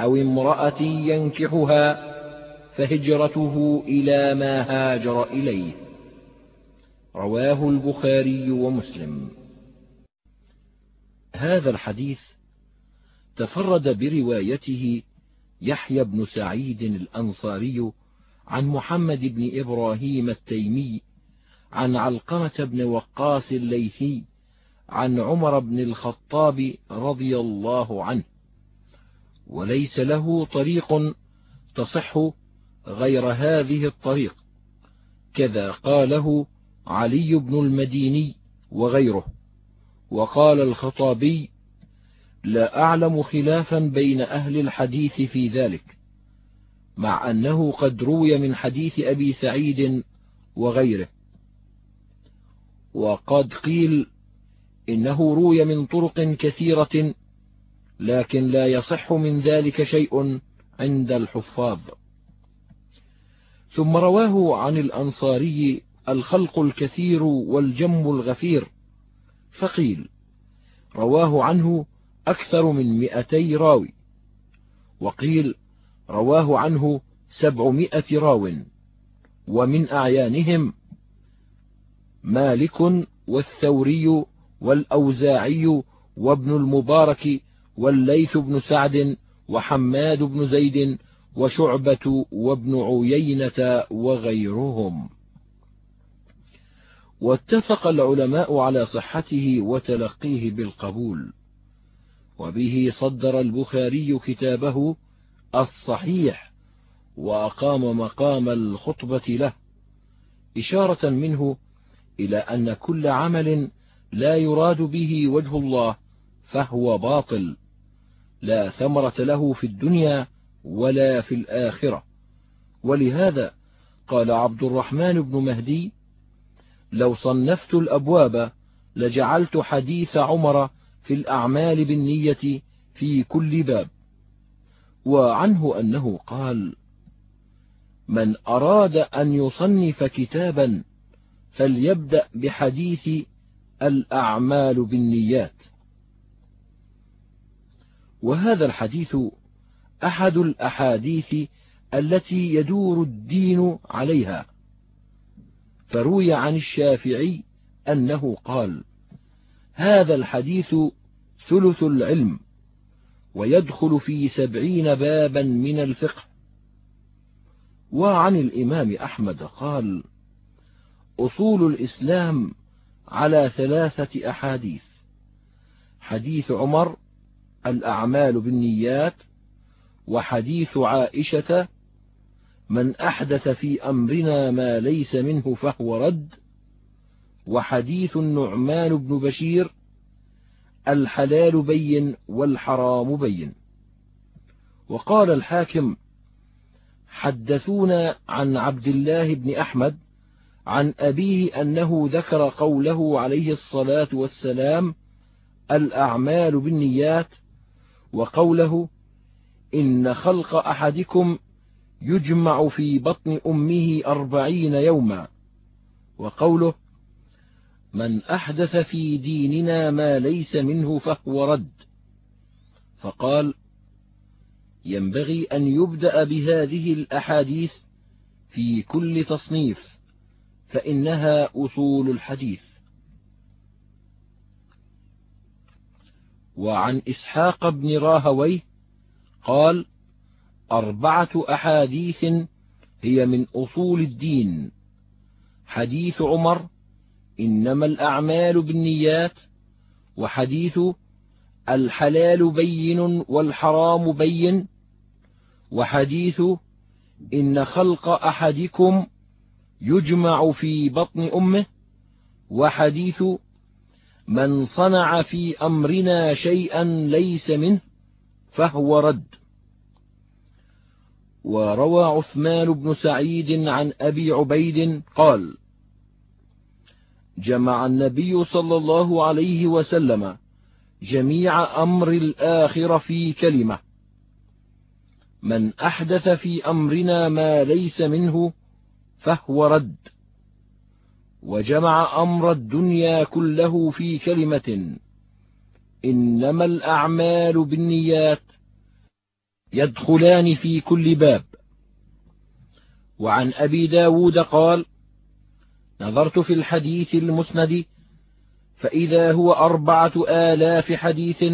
أو امرأة ينكحها فهجرته إلى ما هاجر إليه. رواه البخاري ومسلم. هذا الحديث تفرد بروايته يحيى بن سعيد الأنصاري عن محمد بن إبراهيم التيمي عن علقمة بن وقاص الليثي عن عمر بن الخطاب رضي الله عنه. وليس له طريق تصح غير هذه الطريق. كذا قاله علي بن المديني وغيره. وقال الخطابي لا أعلم خلافا بين أهل الحديث في ذلك مع أنه قد روي من حديث أبي سعيد وغيره. وقد قيل إنه روي من طرق كثيرة لكن لا يصح من ذلك شيء عند الحفاظ. ثم رواه عن الأنصاري الخلق الكثير والجم الغفير فقيل رواه عنه أكثر من مئتي راوي وقيل رواه عنه سبعمائة راو ومن أعيانهم مالك والثوري والأوزاعي وابن المبارك والليث بن سعد وحماد بن زيد وشعبة وابن عيينة وغيرهم. واتفق العلماء على صحته وتلقيه بالقبول وبه صدر البخاري كتابه الصحيح وأقام مقام الخطبة له إشارة منه إلى أن كل عمل لا يراد به وجه الله فهو باطل. لا ثمرة له في الدنيا ولا في الآخرة. ولهذا قال عبد الرحمن بن مهدي لو صنفت الأبواب لجعلت حديث عمر في الأعمال بالنية في كل باب. وعنه أنه قال من أراد أن يصنف كتابا فليبدأ بحديث الأعمال بالنيات. وهذا الحديث أحد الأحاديث التي يدور الدين عليها. فروي عن الشافعي أنه قال هذا الحديث ثلث العلم ويدخل في سبعين بابا من الفقه. وعن الإمام أحمد قال أصول الإسلام على ثلاثة أحاديث. حديث عمر الأعمال بالنيات وحديث عائشة من أحدث في أمرنا ما ليس منه فهو رد. وحديث النعمان بن بشير الحلال بين والحرام بين. وقال الحاكم حدثونا عن عبد الله بن أحمد عن أبيه أنه ذكر قوله عليه الصلاة والسلام الأعمال بالنيات وقوله إن خلق أحدكم يجمع في بطن أمه أربعين يوما. وقوله من أحدث في ديننا ما ليس منه فهو رد. فقال ينبغي أن يبدأ بهذه الأحاديث في كل تصنيف فإنها أصول الحديث. وعن إسحاق بن راهويه قال أربعة أحاديث هي من أصول الدين. حديث عمر إنما الأعمال بالنيات. وحديث الحلال بين والحرام بين. وحديث إن خلق أحدكم يجمع في بطن أمه. وحديث من صنع في أمرنا شيئا ليس منه فهو رد. وروى عثمان بن سعيد عن أبي عبيد قال جمع النبي صلى الله عليه وسلم جميع أمر الآخرة في كلمة. من أحدث في أمرنا ما ليس منه فهو رد. وجمع أمر الدنيا كله في كلمة إنما الأعمال بالنيات يدخلان في كل باب. وعن أبي ب داود قال نظرت في الحديث المسند فإذا هو أربعة آلاف حديث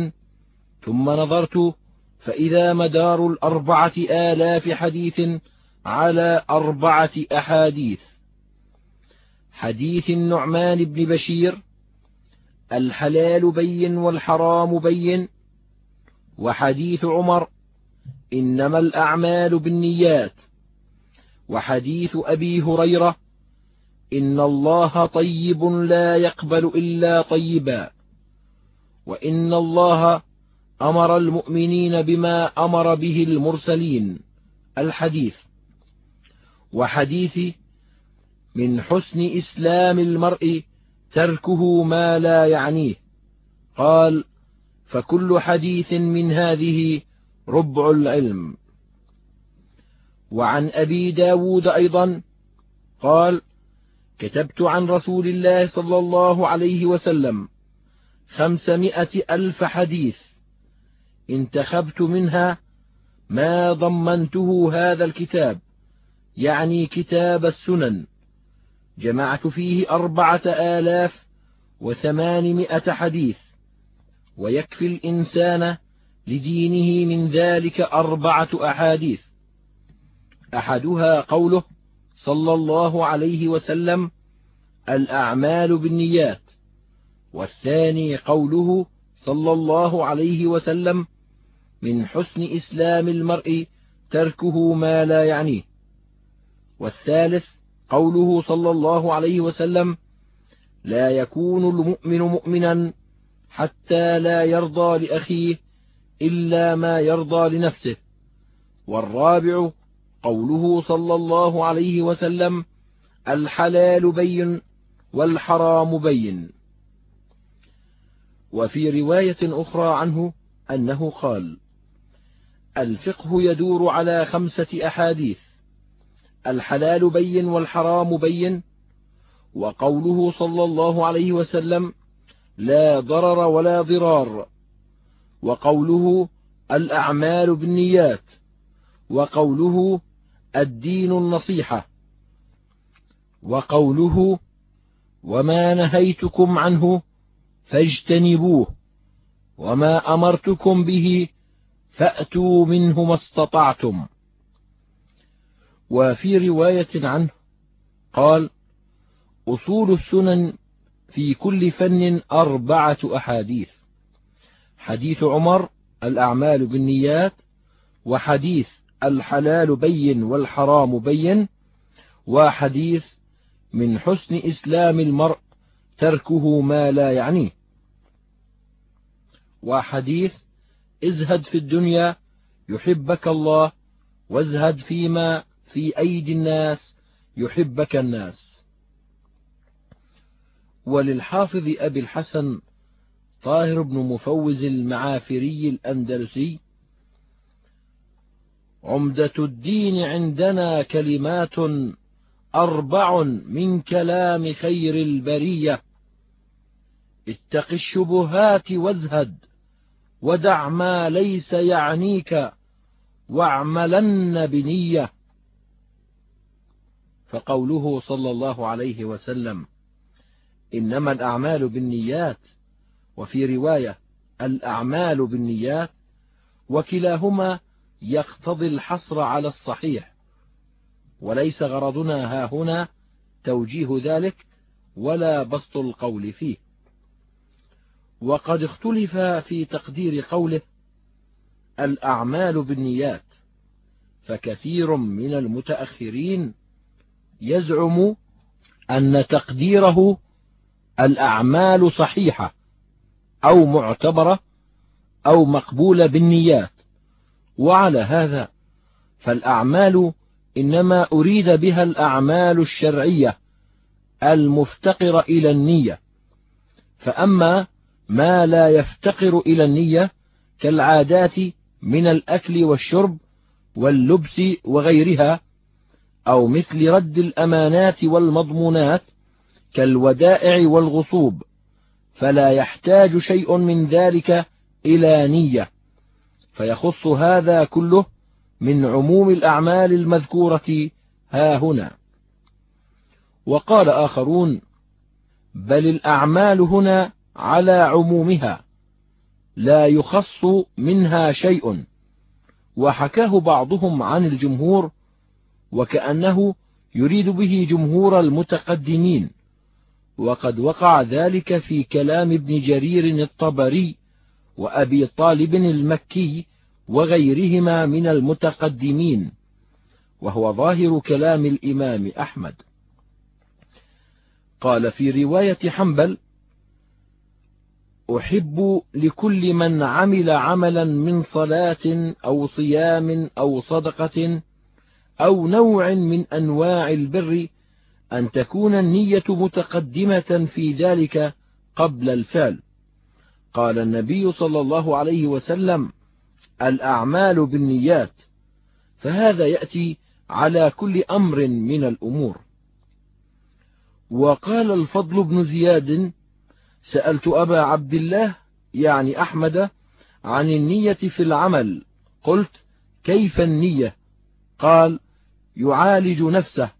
ثم نظرت فإذا مدار الأربعة آلاف حديث على أربعة أحاديث. حديث النعمان بن بشير الحلال بين والحرام بين وحديث عمر إنما الأعمال بالنيات وحديث أبي هريرة إن الله طيب لا يقبل إلا طيبا وإن الله أمر المؤمنين بما أمر به المرسلين الحديث وحديث من حسن إسلام المرء تركه ما لا يعنيه. قال فكل حديث من هذه ربع العلم. وعن أبي ب داود أيضا قال كتبت عن رسول الله صلى الله عليه وسلم خمسمائة ألف حديث انتخبت منها ما ضمنته هذا الكتاب يعني كتاب السنن. جمعت فيه أربعة آلاف وثمانمائة حديث ويكفي الإنسان لدينه من ذلك أربعة أحاديث. أحدها قوله صلى الله عليه وسلم الأعمال بالنيات. والثاني قوله صلى الله عليه وسلم من حسن إسلام المرء تركه ما لا يعنيه. والثالث قوله صلى الله عليه وسلم لا يكون المؤمن مؤمنا حتى لا يرضى لأخيه إلا ما يرضى لنفسه. والرابع قوله صلى الله عليه وسلم الحلال بين والحرام بين. وفي رواية أخرى عنه أنه قال الفقه يدور على خمسة أحاديث الحلال بين والحرام بين وقوله صلى الله عليه وسلم لا ضرر ولا ضرار وقوله الأعمال بالنيات وقوله الدين النصيحة وقوله وما نهيتكم عنه فاجتنبوه وما أمرتكم به فأتوا منه ما استطعتم. وفي رواية عنه قال أصول السنن في كل فن أربعة أحاديث. حديث عمر الأعمال بالنيات وحديث الحلال بين والحرام بين وحديث من حسن إسلام المرء تركه ما لا يعنيه وحديث ازهد في الدنيا يحبك الله وازهد فيما في أيدي الناس يحبك الناس. وللحافظ أبي الحسن طاهر بن مفوز المعافري الأندلسي عمدة الدين عندنا كلمات أربع من كلام خير البرية. اتق الشبهات وازهد ودع ما ليس يعنيك واعملن بنية. فقوله صلى الله عليه وسلم إنما الأعمال بالنيات وفي رواية الأعمال بالنيات وكلاهما يقتضي الحصر على الصحيح وليس غرضنا ها هنا توجيه ذلك ولا بسط القول فيه. وقد اختلف في تقدير قوله الأعمال بالنيات فكثير من المتأخرين يزعم أن تقديره الأعمال صحيحة أو معتبرة أو مقبولة بالنيات. وعلى هذا فالأعمال إنما أريد بها الأعمال الشرعية المفتقرة إلى النية. فأما ما لا يفتقر إلى النية كالعادات من الأكل والشرب واللبس وغيرها أو مثل رد الأمانات والمضمونات كالودائع والغصوب فلا يحتاج شيء من ذلك إلى نية. فيخص هذا كله من عموم الأعمال المذكورة ها هنا. وقال آخرون بل الأعمال هنا على عمومها لا يخص منها شيء. وحكاه بعضهم عن الجمهور وكأنه يريد به جمهور المتقدمين. وقد وقع ذلك في كلام ابن جرير الطبري وأبي طالب المكي وغيرهما من المتقدمين وهو ظاهر كلام الإمام أحمد. قال في رواية حنبل أحب لكل من عمل عملا من صلاة أو صيام أو صدقة أو نوع من أنواع البر أن تكون النية متقدمة في ذلك قبل الفعل. قال النبي صلى الله عليه وسلم الأعمال بالنيات فهذا يأتي على كل أمر من الأمور. وقال الفضل بن زياد سألت أبا عبد الله يعني أحمد عن النية في العمل قلت كيف النية؟ قال يعالج نفسه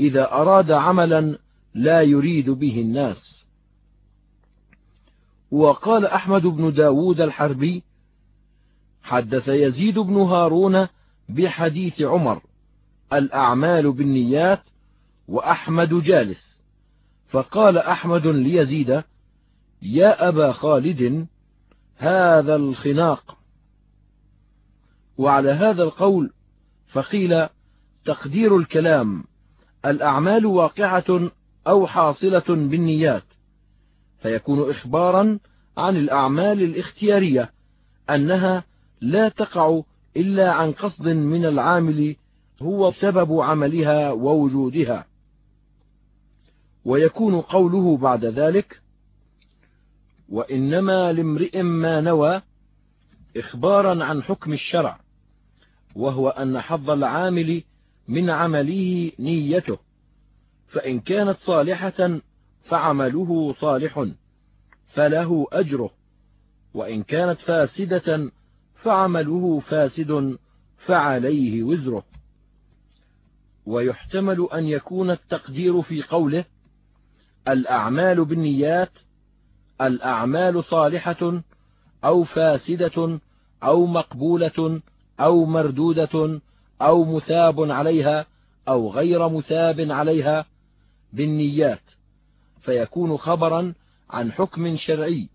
إذا أراد عملا لا يريد به الناس. وقال أحمد بن داود الحربي حدث يزيد بن هارون بحديث عمر الأعمال بالنيات وأحمد جالس. فقال أحمد ليزيد يا أبا خالد هذا الخناق. وعلى هذا القول فقيل تقدير الكلام الأعمال واقعة أو حاصلة بالنيات فيكون إخبارا عن الأعمال الاختيارية أنها لا تقع إلا عن قصد من العامل هو سبب عملها ووجودها. ويكون قوله بعد ذلك وإنما لامرئ ما نوى إخبارا عن حكم الشرع وهو أن حظ العامل من عمله نيته فإن كانت صالحة فعمله صالح فله أجره وإن كانت فاسدة فعمله فاسد فعليه وزره. ويحتمل أن يكون التقدير في قوله الأعمال بالنيات الأعمال صالحة أو فاسدة أو مقبولة أو مردودة أو مثاب عليها أو غير مثاب عليها بالنيات فيكون خبرا عن حكم شرعي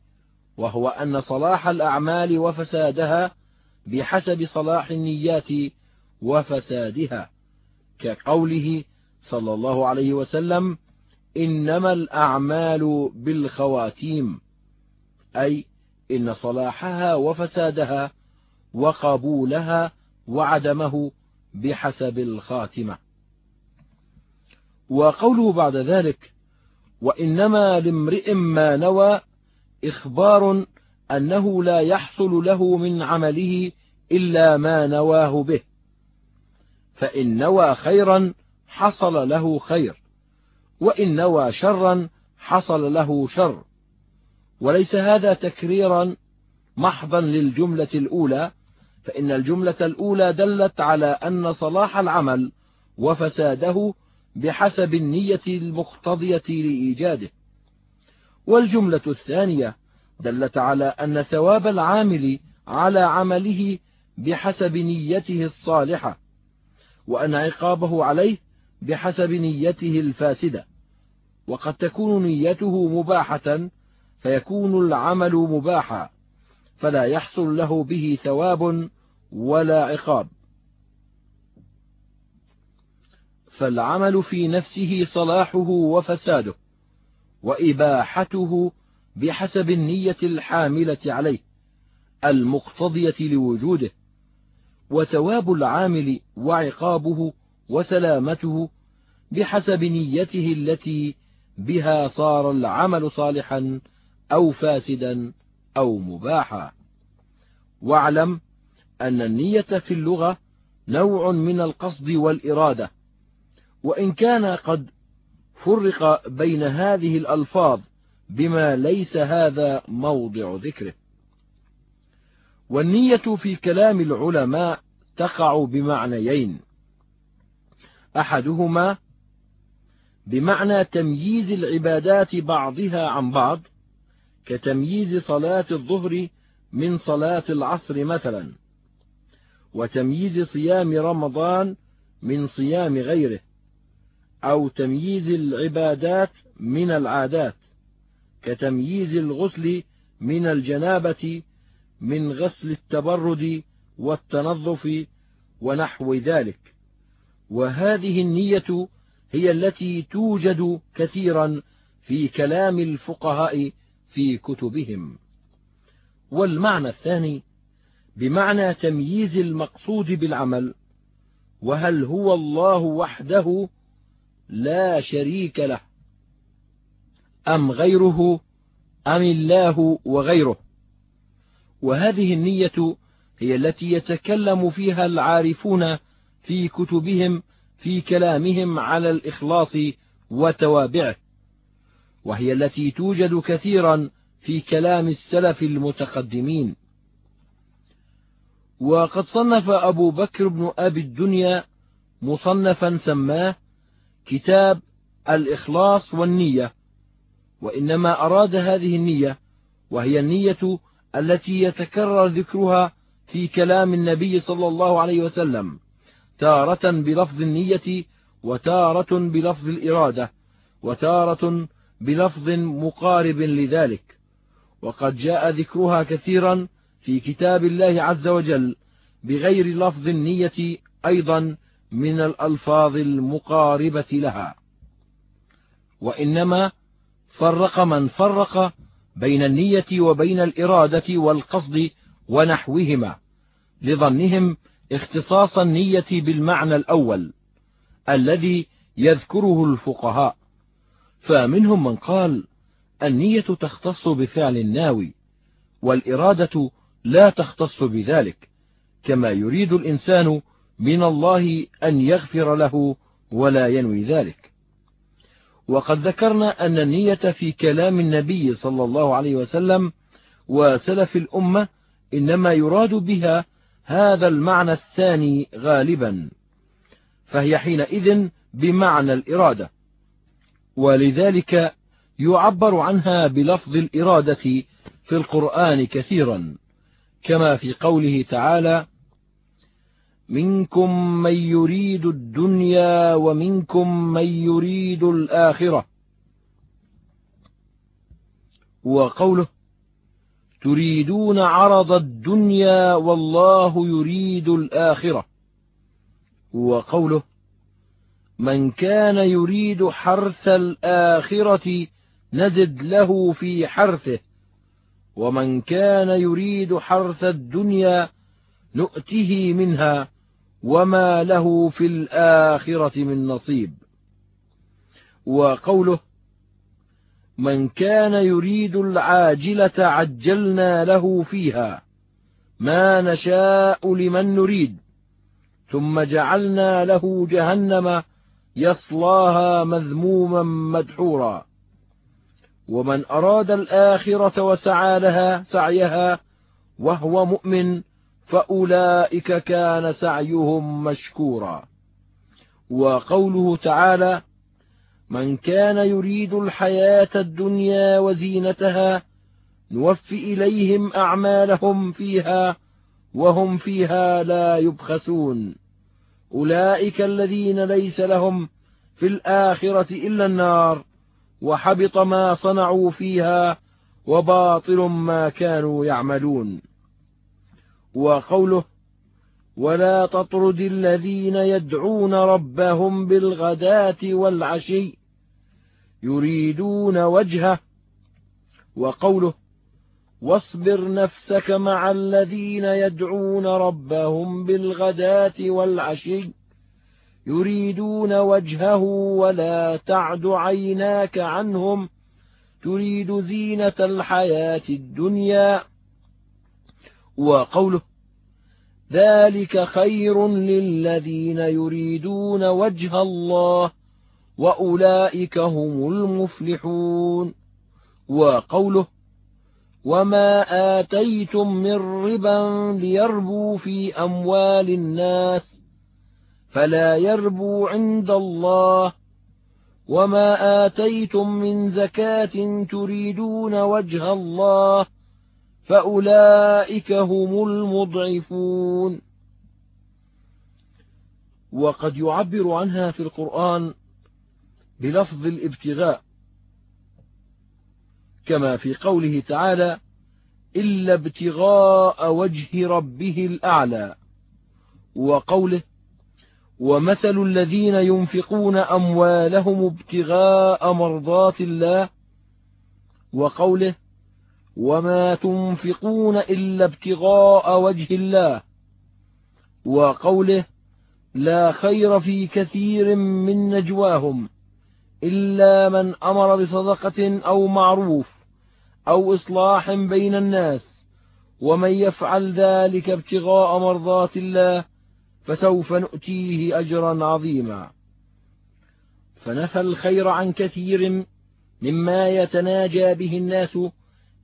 وهو أن صلاح الأعمال وفسادها بحسب صلاح النيات وفسادها كقوله صلى الله عليه وسلم إنما الأعمال بالخواتيم أي إن صلاحها وفسادها وقبولها وعدمه بحسب الخاتمة. وقوله بعد ذلك وإنما لامرئ ما نوى إخبار أنه لا يحصل له من عمله إلا ما نواه به فإن نوى خيرا حصل له خير وإن نوى شرا حصل له شر. وليس هذا تكريرا محضا للجملة الأولى فإن الجملة الأولى دلت على أن صلاح العمل وفساده بحسب النية المقتضية لإيجاده. والجملة الثانية دلت على أن ثواب العامل على عمله بحسب نيته الصالحة وأن عقابه عليه بحسب نيته الفاسدة. وقد تكون نيته مباحة فيكون العمل مباحا فلا يحصل له به ثواب ولا عقاب. فالعمل في نفسه صلاحه وفساده وإباحته بحسب النية الحاملة عليه المقتضية لوجوده وثواب العامل وعقابه وسلامته بحسب نيته التي بها صار العمل صالحا أو فاسدا أو مباحا. واعلم أن النية في اللغة نوع من القصد والإرادة وإن كان قد فرق بين هذه الألفاظ بما ليس هذا موضع ذكره. والنية في كلام العلماء تقع بمعنيين. أحدهما بمعنى تمييز العبادات بعضها عن بعض كتمييز صلاة الظهر من صلاة العصر مثلا. وتمييز صيام رمضان من صيام غيره أو تمييز العبادات من العادات كتمييز الغسل من الجنابة من غسل التبرد والتنظف ونحو ذلك. وهذه النية هي التي توجد كثيرا في كلام الفقهاء في كتبهم. والمعنى الثاني بمعنى تمييز المقصود بالعمل وهل هو الله وحده لا شريك له أم غيره أم الله وغيره؟ وهذه النية هي التي يتكلم فيها العارفون في كتبهم في كلامهم على الإخلاص وتوابعه وهي التي توجد كثيرا في كلام السلف المتقدمين. وقد صنف أبو بكر بن أبي الدنيا مصنفا سماه كتاب الإخلاص والنية وإنما أراد هذه النية وهي النية التي يتكرر ذكرها في كلام النبي صلى الله عليه وسلم تارة بلفظ النية وتارة بلفظ الإرادة وتارة بلفظ مقارب لذلك. وقد جاء ذكرها كثيرا في كتاب الله عز وجل بغير لفظ النية أيضا من الألفاظ المقاربة لها. وإنما فرق من فرق بين النية وبين الإرادة والقصد ونحوهما لظنهم اختصاص النية بالمعنى الأول الذي يذكره الفقهاء. فمنهم من قال النية تختص بفعل الناوي والإرادة لا تختص بذلك كما يريد الإنسان من الله أن يغفر له ولا ينوي ذلك. وقد ذكرنا أن النية في كلام النبي صلى الله عليه وسلم وسلف الأمة إنما يراد بها هذا المعنى الثاني غالبا فهي حينئذ بمعنى الإرادة ولذلك يعبر عنها بلفظ الإرادة في القرآن كثيرا. كما في قوله تعالى منكم من يريد الدنيا ومنكم من يريد الآخرة. وقوله تريدون عرض الدنيا والله يريد الآخرة. وقوله من كان يريد حرث الآخرة نزد له في حرثه. ومن كان يريد حرث الدنيا نؤته منها وما له في الآخرة من نصيب. وقوله من كان يريد العاجلة عجلنا له فيها ما نشاء لمن نريد ثم جعلنا له جهنم يصلاها مذموما مدحورا. ومن أراد الآخرة وسعى لها سعيها وهو مؤمن فأولئك كان سعيهم مشكورا. وقوله تعالى من كان يريد الحياة الدنيا وزينتها نوف إليهم أعمالهم فيها وهم فيها لا يبخسون. أولئك الذين ليس لهم في الآخرة إلا النار. وحبط ما صنعوا فيها وباطل ما كانوا يعملون. وقوله ولا تطرد الذين يدعون ربهم بالغداة والعشي يريدون وجهه. وقوله واصبر نفسك مع الذين يدعون ربهم بالغداة والعشي يريدون وجهه ولا تعد عيناك عنهم. تريد زينة الحياة الدنيا. وقوله ذلك خير للذين يريدون وجه الله وأولئك هم المفلحون. وقوله وما آتيتم من ربا ليربوا في أموال الناس فلا يربو عند الله وما آتيتم من زكاة تريدون وجه الله فأولئك هم المضعفون. وقد يعبر عنها في القرآن بلفظ الابتغاء كما في قوله تعالى إلا ابتغاء وجه ربه الأعلى وقوله ومثل الذين ينفقون أموالهم ابتغاء مرضات الله وقوله وما تنفقون إلا ابتغاء وجه الله وقوله لا خير في كثير من نجواهم إلا من أمر بصدقة أو معروف أو إصلاح بين الناس ومن يفعل ذلك ابتغاء مرضات الله فسوف نؤتيه أجرا عظيما. فنفى الخير عن كثير مما يتناجى به الناس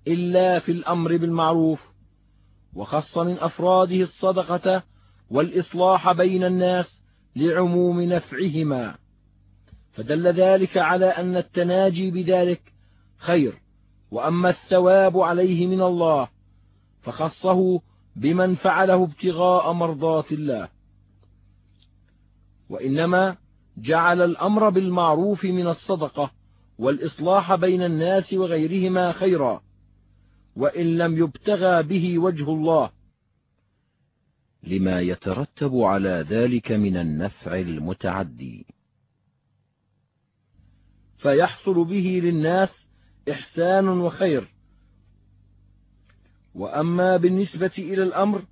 إلا في الأمر بالمعروف وخص من أفراده الصدقة والإصلاح بين الناس لعموم نفعهما. فدل ذلك على أن التناجي بذلك خير وأما الثواب عليه من الله فخصه بمن فعله ابتغاء مرضات الله. وإنما جعل الأمر بالمعروف من الصدقة والإصلاح بين الناس وغيرهما خيرا وإن لم يبتغى به وجه الله. لما يترتب على ذلك من النفع المتعدي. فيحصل به للناس إحسان وخير. وأما بالنسبة إلى الأمر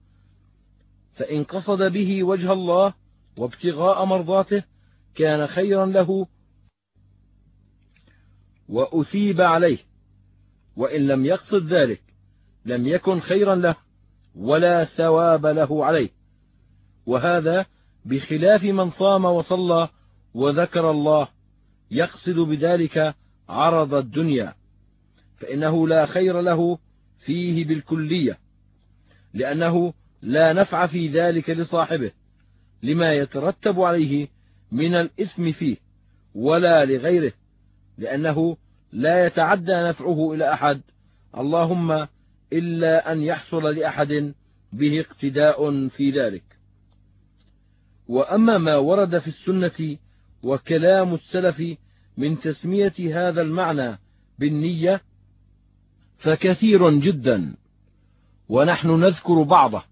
فإن قصد به وجه الله وابتغاء مرضاته كان خيرا له وأثيب عليه وإن لم يقصد ذلك لم يكن خيرا له ولا ثواب له عليه. وهذا بخلاف من صام وصلى وذكر الله يقصد بذلك عرض الدنيا فإنه لا خير له فيه بالكلية لأنه لا نفع في ذلك لصاحبه. لما يترتب عليه من الإثم فيه ولا لغيره لأنه لا يتعدى نفعه إلى أحد. اللهم إلا أن يحصل لأحد به اقتداء في ذلك. وأما ما ورد في السنة وكلام السلف من تسمية هذا المعنى بالنية فكثير جدا. ونحن نذكر بعضه.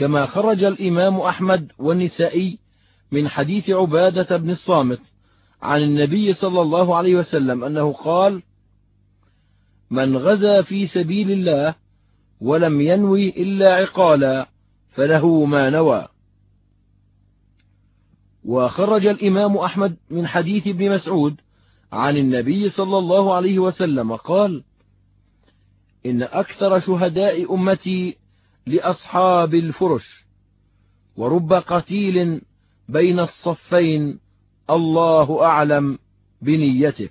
كما خرج الإمام أحمد والنسائي من حديث عبادة بن الصامت عن النبي صلى الله عليه وسلم أنه قال من غزا في سبيل الله ولم ينوي إلا عقالا فله ما نوى. وخرج الإمام أحمد من حديث ابن مسعود عن النبي صلى الله عليه وسلم قال إن أكثر شهداء أمتي لأصحاب الفرش ورب قتيل بين الصفين الله أعلم بنيته.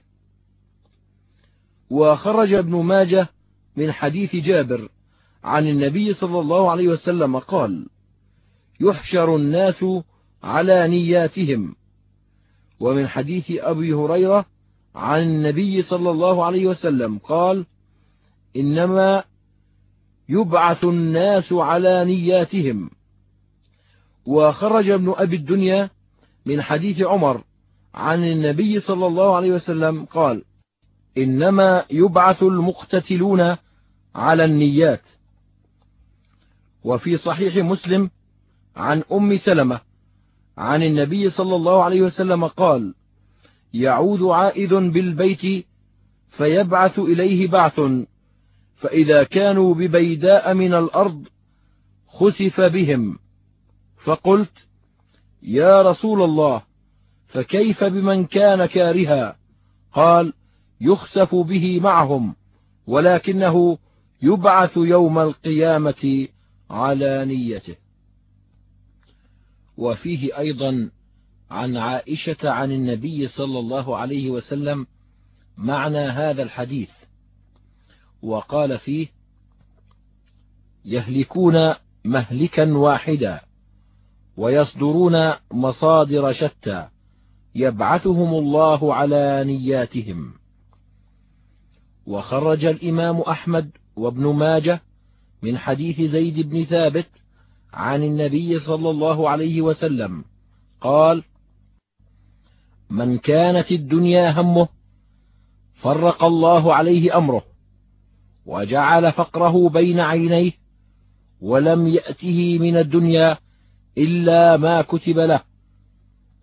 وخرج ابن ماجه من حديث جابر عن النبي صلى الله عليه وسلم قال يحشر الناس على نياتهم. ومن حديث أبي هريرة عن النبي صلى الله عليه وسلم قال إنما يبعث الناس على نياتهم. وخرج ابن أبي الدنيا من حديث عمر عن النبي صلى الله عليه وسلم قال إنما يبعث المقتتلون على النيات. وفي صحيح مسلم عن أم سلمة عن النبي صلى الله عليه وسلم قال يعود عائد بالبيت فيبعث إليه بعث فإذا كانوا ببيداء من الأرض خسف بهم. فقلت يا رسول الله فكيف بمن كان كارها؟ قال يخسف به معهم ولكنه يبعث يوم القيامة على نيته. وفيه أيضا عن عائشة عن النبي صلى الله عليه وسلم معنى هذا الحديث. وقال فيه يهلكون مهلكا واحدا ويصدرون مصادر شتى يبعثهم الله على نياتهم. وخرج الإمام أحمد وابن ماجه من حديث زيد بن ثابت عن النبي صلى الله عليه وسلم قال من كانت الدنيا همه فرق الله عليه أمره وجعل فقره بين عينيه ولم يأته من الدنيا إلا ما كتب له.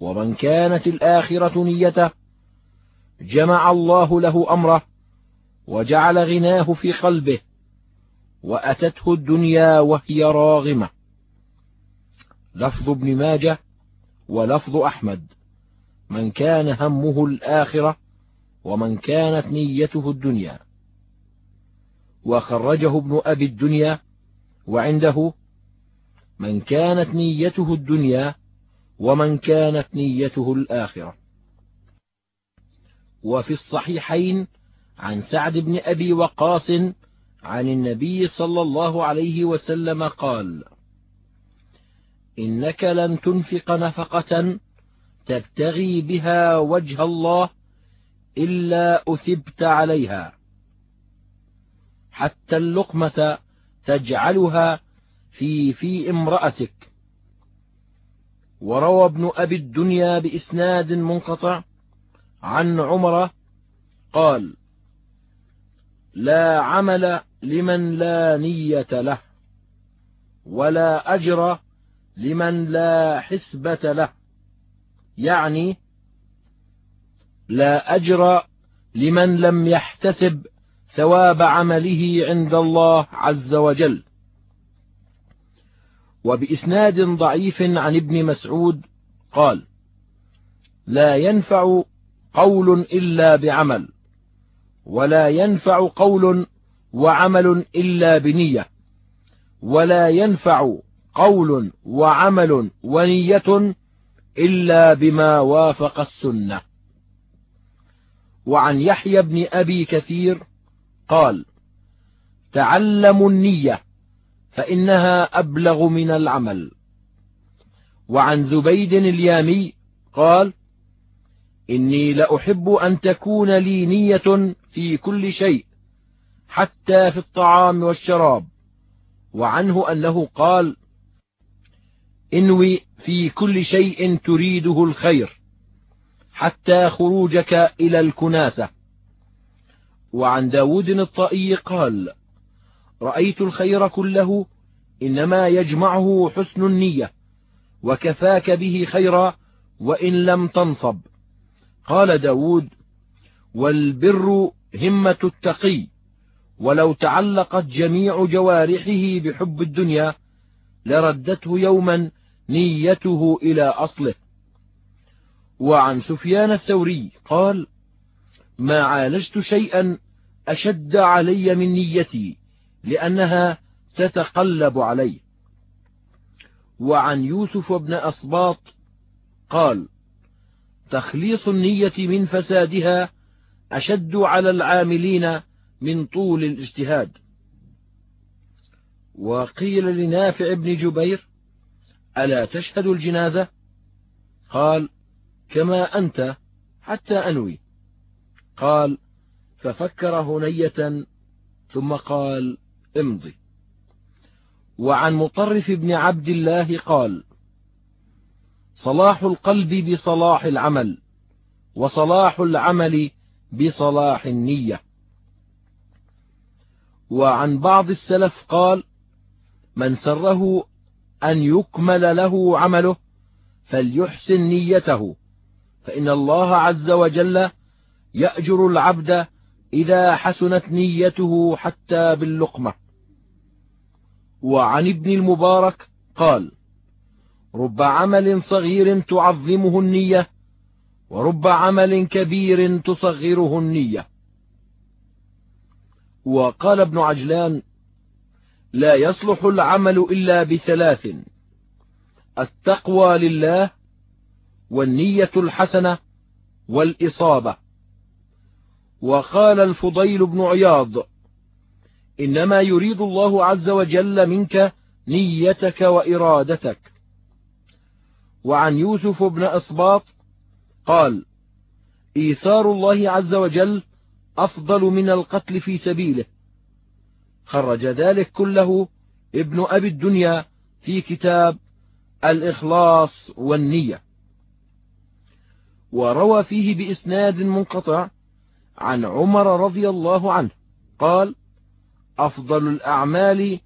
ومن كانت الآخرة نيته جمع الله له أمره وجعل غناه في قلبه وأتته الدنيا وهي راغمة. لفظ ابن ماجه ولفظ أحمد. من كان همه الآخرة ومن كانت نيته الدنيا. وخرجه ابن أبي الدنيا وعنده من كانت نيته الدنيا ومن كانت نيته الآخرة. وفي الصحيحين عن سعد بن أبي وقاص عن النبي صلى الله عليه وسلم قال إنك لن تنفق نفقة تبتغي بها وجه الله إلا أثبت عليها. حتى اللقمة تجعلها في في امرأتك. وروى ابن أبي الدنيا بإسناد منقطع عن عمر قال لا عمل لمن لا نية له ولا أجر لمن لا حسبة له. يعني لا أجر لمن لم يحتسب ثواب عمله عند الله عز وجل. وبإسناد ضعيف عن ابن مسعود قال لا ينفع قول إلا بعمل ولا ينفع قول وعمل إلا بنية ولا ينفع قول وعمل ونية إلا بما وافق السنة. وعن يحيى بن أبي كثير قال تعلموا النية فإنها أبلغ من العمل. وعن زبيد اليامي قال إني لأحب أن تكون لي نية في كل شيء حتى في الطعام والشراب. وعنه أنه قال إنوي في كل شيء تريده الخير حتى خروجك إلى الكناسة. وعن داود الطائي قال رأيت الخير كله إنما يجمعه حسن النية وكفاك به خيرا وإن لم تنصب. قال داود والبر همة التقي ولو تعلقت جميع جوارحه بحب الدنيا لردته يوما نيته إلى أصله. وعن سفيان الثوري قال ما عالجت شيئا أشد علي من نيتي لأنها تتقلب علي. وعن يوسف بن أصباط قال تخليص النية من فسادها أشد على العاملين من طول الاجتهاد. وقيل لنافع بن جبير ألا تشهد الجنازة؟ قال كما أنت حتى أنوي. قال ففكر هنية ثم قال امضي. وعن مطرف بن عبد الله قال صلاح القلب بصلاح العمل وصلاح العمل بصلاح النية. وعن بعض السلف قال من سره أن يكمل له عمله فليحسن نيته فإن الله عز وجل يأجر العبد إذا حسنت نيته حتى باللقمة. وعن ابن المبارك قال رب عمل صغير تعظمه النية ورب عمل كبير تصغره النية. وقال ابن عجلان لا يصلح العمل إلا بثلاث التقوى لله والنية الحسنة والإصابة. وقال الفضيل بن عياض إنما يريد الله عز وجل منك نيتك وإرادتك. وعن يوسف بن أصباط قال إيثار الله عز وجل أفضل من القتل في سبيله. خرج ذلك كله ابن أبي الدنيا في كتاب الإخلاص والنية. وروى فيه بإسناد منقطع عن عمر رضي الله عنه قال أفضل الأعمال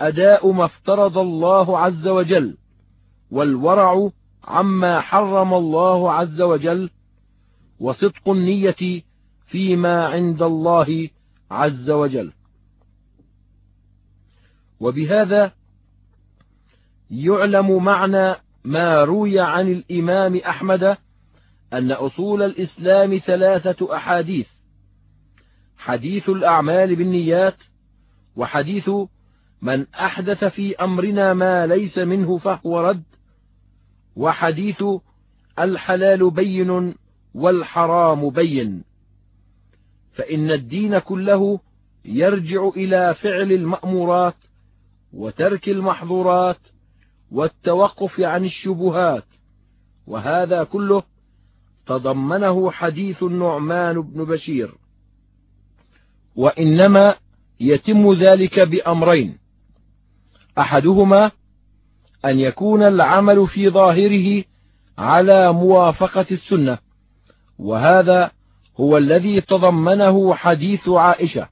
أداء ما افترض الله عز وجل والورع عما حرم الله عز وجل وصدق النية فيما عند الله عز وجل. وبهذا يعلم معنى ما روي عن الإمام أحمد أن أصول الإسلام ثلاثة أحاديث حديث الأعمال بالنيات وحديث من أحدث في أمرنا ما ليس منه فهو رد وحديث الحلال بين والحرام بين. فإن الدين كله يرجع إلى فعل المأمورات وترك المحظورات والتوقف عن الشبهات وهذا كله تضمنه حديث النعمان بن بشير. وإنما يتم ذلك بأمرين. أحدهما أن يكون العمل في ظاهره على موافقة السنة وهذا هو الذي تضمنه حديث عائشة.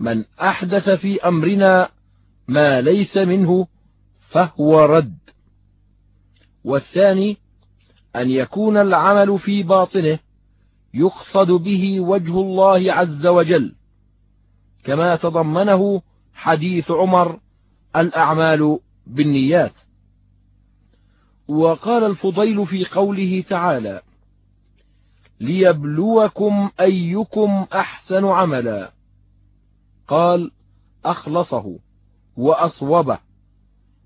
من أحدث في أمرنا ما ليس منه فهو رد. والثاني أن يكون العمل في باطنه يقصد به وجه الله عز وجل كما تضمنه حديث عمر الأعمال بالنيات. وقال الفضيل في قوله تعالى ليبلوكم أيكم أحسن عملا. قال أخلصه وأصوبه.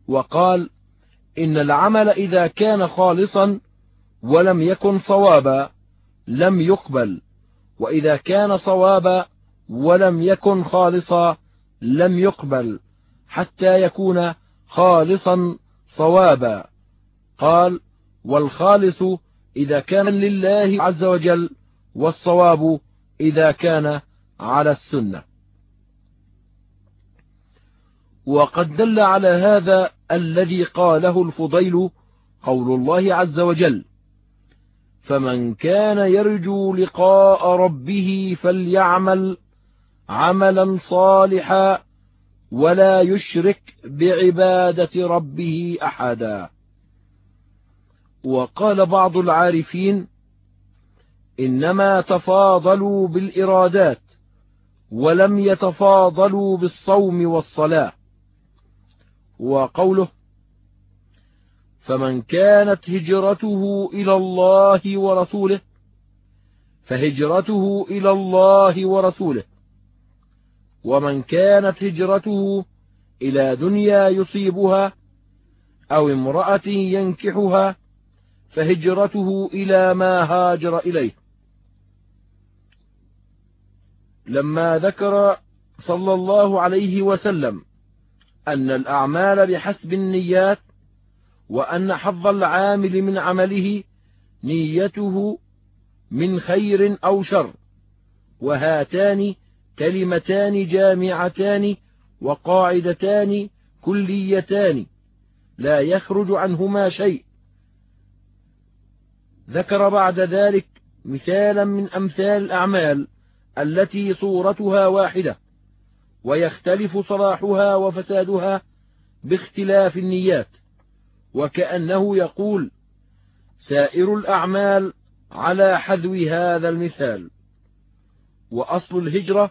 وقال إن العمل إذا كان خالصا ولم يكن صوابا. لم يقبل وإذا كان صوابا ولم يكن خالصا لم يقبل حتى يكون خالصا صوابا. قال والخالص إذا كان لله عز وجل والصواب إذا كان على السنة. وقد دل على هذا الذي قاله الفضيل قول الله عز وجل فمن كان يرجو لقاء ربه فليعمل عملا صالحا ولا يشرك بعبادة ربه أحدا. وقال بعض العارفين إنما تفاضلوا بالإرادات ولم يتفاضلوا بالصوم والصلاة. وقوله فمن كانت هجرته إلى الله ورسوله فهجرته إلى الله ورسوله. ومن كانت هجرته إلى دنيا يصيبها أو امرأة ينكحها فهجرته إلى ما هاجر إليه. لما ذكر صلى الله عليه وسلم أن الأعمال بحسب النيات وأن حظ العامل من عمله نيته من خير أو شر وهاتان كلمتان جامعتان وقاعدتان كليتان لا يخرج عنهما شيء. ذكر بعد ذلك مثالا من أمثال الأعمال التي صورتها واحدة ويختلف صلاحها وفسادها باختلاف النيات. وكأنه يقول سائر الأعمال على حذو هذا المثال. وأصل الهجرة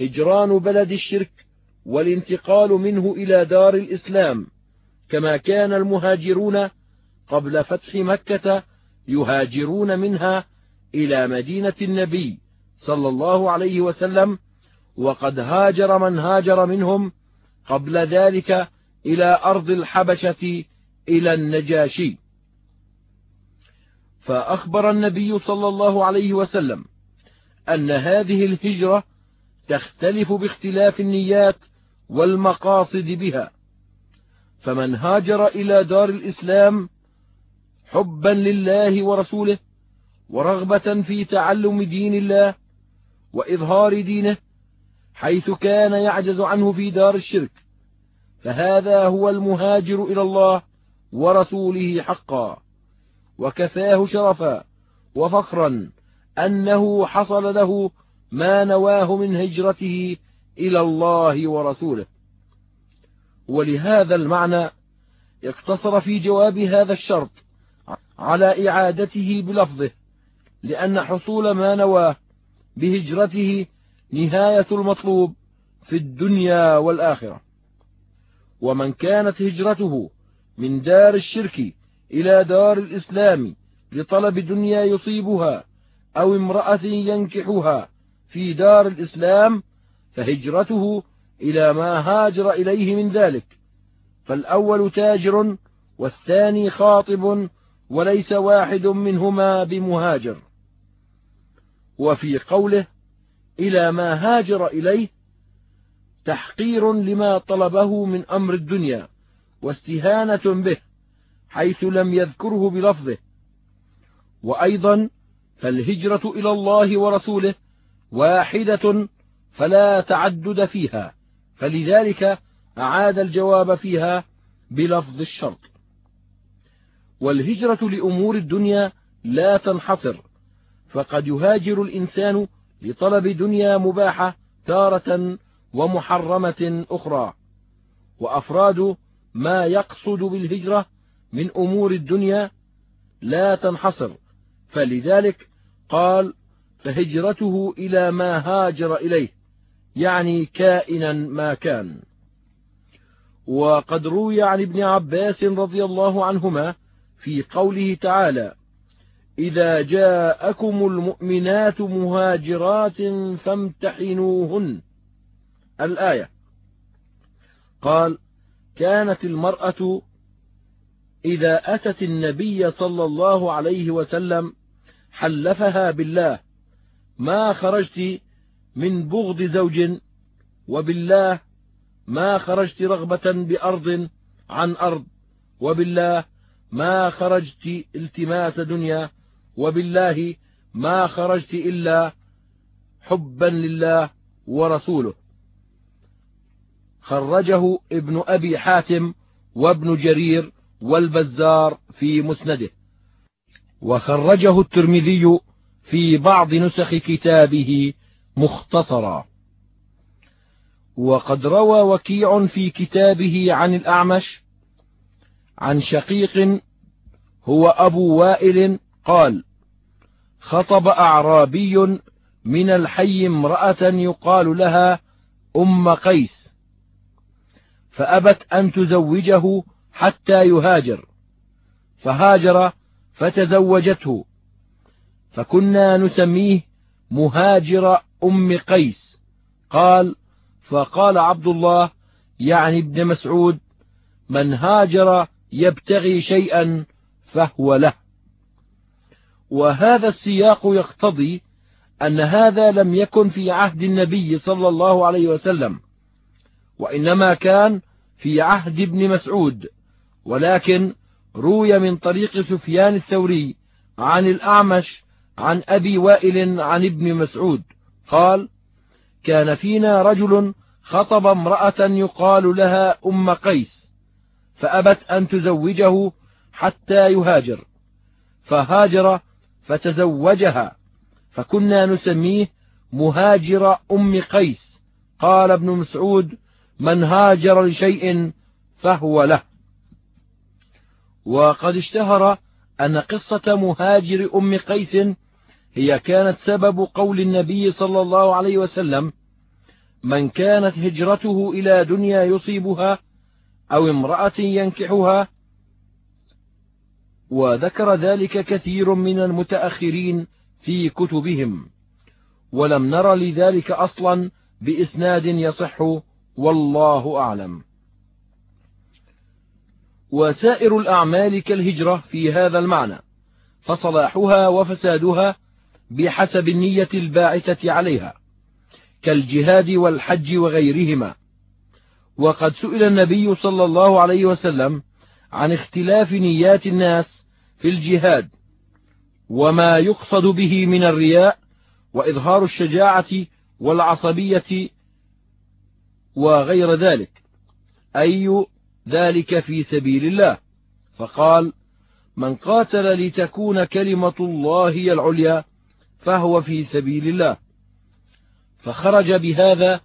هجران بلد الشرك والانتقال منه إلى دار الإسلام كما كان المهاجرون قبل فتح مكة يهاجرون منها إلى مدينة النبي صلى الله عليه وسلم وقد هاجر من هاجر منهم قبل ذلك إلى أرض الحبشة إلى النجاشي. فأخبر النبي صلى الله عليه وسلم أن هذه الهجرة تختلف باختلاف النيات والمقاصد بها. فمن هاجر إلى دار الإسلام حبا لله ورسوله ورغبة في تعلم دين الله وإظهار دينه حيث كان يعجز عنه في دار الشرك فهذا هو المهاجر إلى الله ورسوله حقا وكفاه شرفا وفخرا أنه حصل له ما نواه من هجرته إلى الله ورسوله. ولهذا المعنى اقتصر في جواب هذا الشرط على إعادته بلفظه لأن حصول ما نواه بهجرته نهاية المطلوب في الدنيا والآخرة. ومن كانت هجرته من دار الشرك إلى دار الإسلام لطلب دنيا يصيبها أو امرأة ينكحها في دار الإسلام فهجرته إلى ما هاجر إليه من ذلك. فالأول تاجر والثاني خاطب وليس واحد منهما بمهاجر. وفي قوله إلى ما هاجر إليه تحقير لما طلبه من أمر الدنيا. واستهانة به حيث لم يذكره بلفظه. وأيضا فالهجرة إلى الله ورسوله واحدة فلا تعدد فيها فلذلك أعاد الجواب فيها بلفظ الشرط. والهجرة لأمور الدنيا لا تنحصر فقد يهاجر الإنسان لطلب دنيا مباحة تارة ومحرمة أخرى. وأفراد ما يقصد بالهجرة من أمور الدنيا لا تنحصر. فلذلك قال فهجرته إلى ما هاجر إليه يعني كائنا ما كان. وقد روي عن ابن عباس رضي الله عنهما في قوله تعالى إذا جاءكم المؤمنات مهاجرات فامتحنوهن. الآية. قال كانت المرأة إذا أتت النبي صلى الله عليه وسلم حلفها بالله ما خرجت من بغض زوج وبالله ما خرجت رغبة بأرض عن أرض وبالله ما خرجت التماس دنيا وبالله ما خرجت إلا حبا لله ورسوله. خرجه ابن أبي حاتم وابن جرير والبزار في مسنده. وخرجه الترمذي في بعض نسخ كتابه مختصرا. وقد روى وكيع في كتابه عن الأعمش عن شقيق هو أبو وائل قال خطب أعرابي من الحي امرأة يقال لها أم قيس. فأبت أن تزوجه حتى يهاجر. فهاجر فتزوجته. فكنا نسميه مهاجر أم قيس. قال فقال عبد الله يعني ابن مسعود من هاجر يبتغي شيئا فهو له. وهذا السياق يقتضي أن هذا لم يكن في عهد النبي صلى الله عليه وسلم. وإنما كان في عهد ابن مسعود ولكن روي من طريق سفيان الثوري عن الأعمش عن أبي وائل عن ابن مسعود قال كان فينا رجل خطب امرأة يقال لها أم قيس فأبت أن تزوجه حتى يهاجر فهاجر فتزوجها فكنا نسميه مهاجر أم قيس. قال ابن مسعود من هاجر لشيء فهو له. وقد اشتهر أن قصة مهاجر أم قيس هي كانت سبب قول النبي صلى الله عليه وسلم من كانت هجرته إلى دنيا يصيبها أو امرأة ينكحها. وذكر ذلك كثير من المتأخرين في كتبهم ولم نر لذلك أصلا بإسناد يصح والله أعلم. وسائر الأعمال كالهجرة في هذا المعنى فصلاحها وفسادها بحسب النية الباعثة عليها كالجهاد والحج وغيرهما. وقد سئل النبي صلى الله عليه وسلم عن اختلاف نيات الناس في الجهاد وما يقصد به من الرياء وإظهار الشجاعة والعصبية وغير ذلك. أي ذلك في سبيل الله. فقال من قاتل لتكون كلمة الله هي العليا فهو في سبيل الله. فخرج بهذا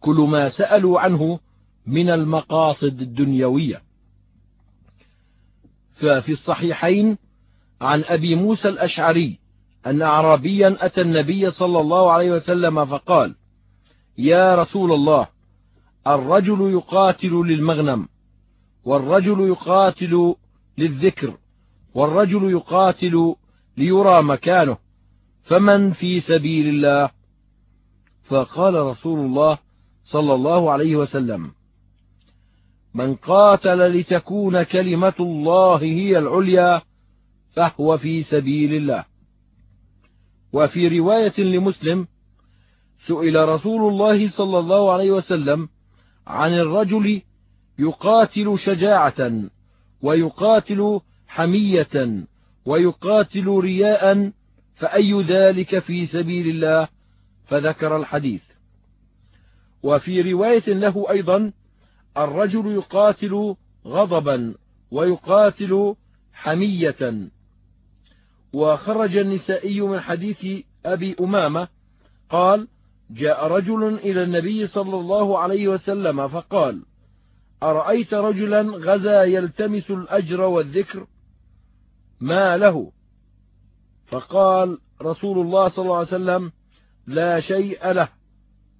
كل ما سألوا عنه من المقاصد الدنيوية. ففي الصحيحين عن أبي موسى الأشعري أن أعرابيا أتى النبي صلى الله عليه وسلم فقال يا رسول الله الرجل يقاتل للمغنم والرجل يقاتل للذكر والرجل يقاتل ليرى مكانه فمن في سبيل الله؟ فقال رسول الله صلى الله عليه وسلم من قاتل لتكون كلمة الله هي العليا فهو في سبيل الله. وفي رواية لمسلم سئل رسول الله صلى الله عليه وسلم عن الرجل يقاتل شجاعة ويقاتل حمية ويقاتل رياء فأي ذلك في سبيل الله؟ فذكر الحديث. وفي رواية له أيضا الرجل يقاتل غضبا ويقاتل حمية. وخرج النسائي من حديث أبي أمامة قال جاء رجل إلى النبي صلى الله عليه وسلم فقال أرأيت رجلا غزا يلتمس الأجر والذكر؟ ما له. فقال رسول الله صلى الله عليه وسلم لا شيء له.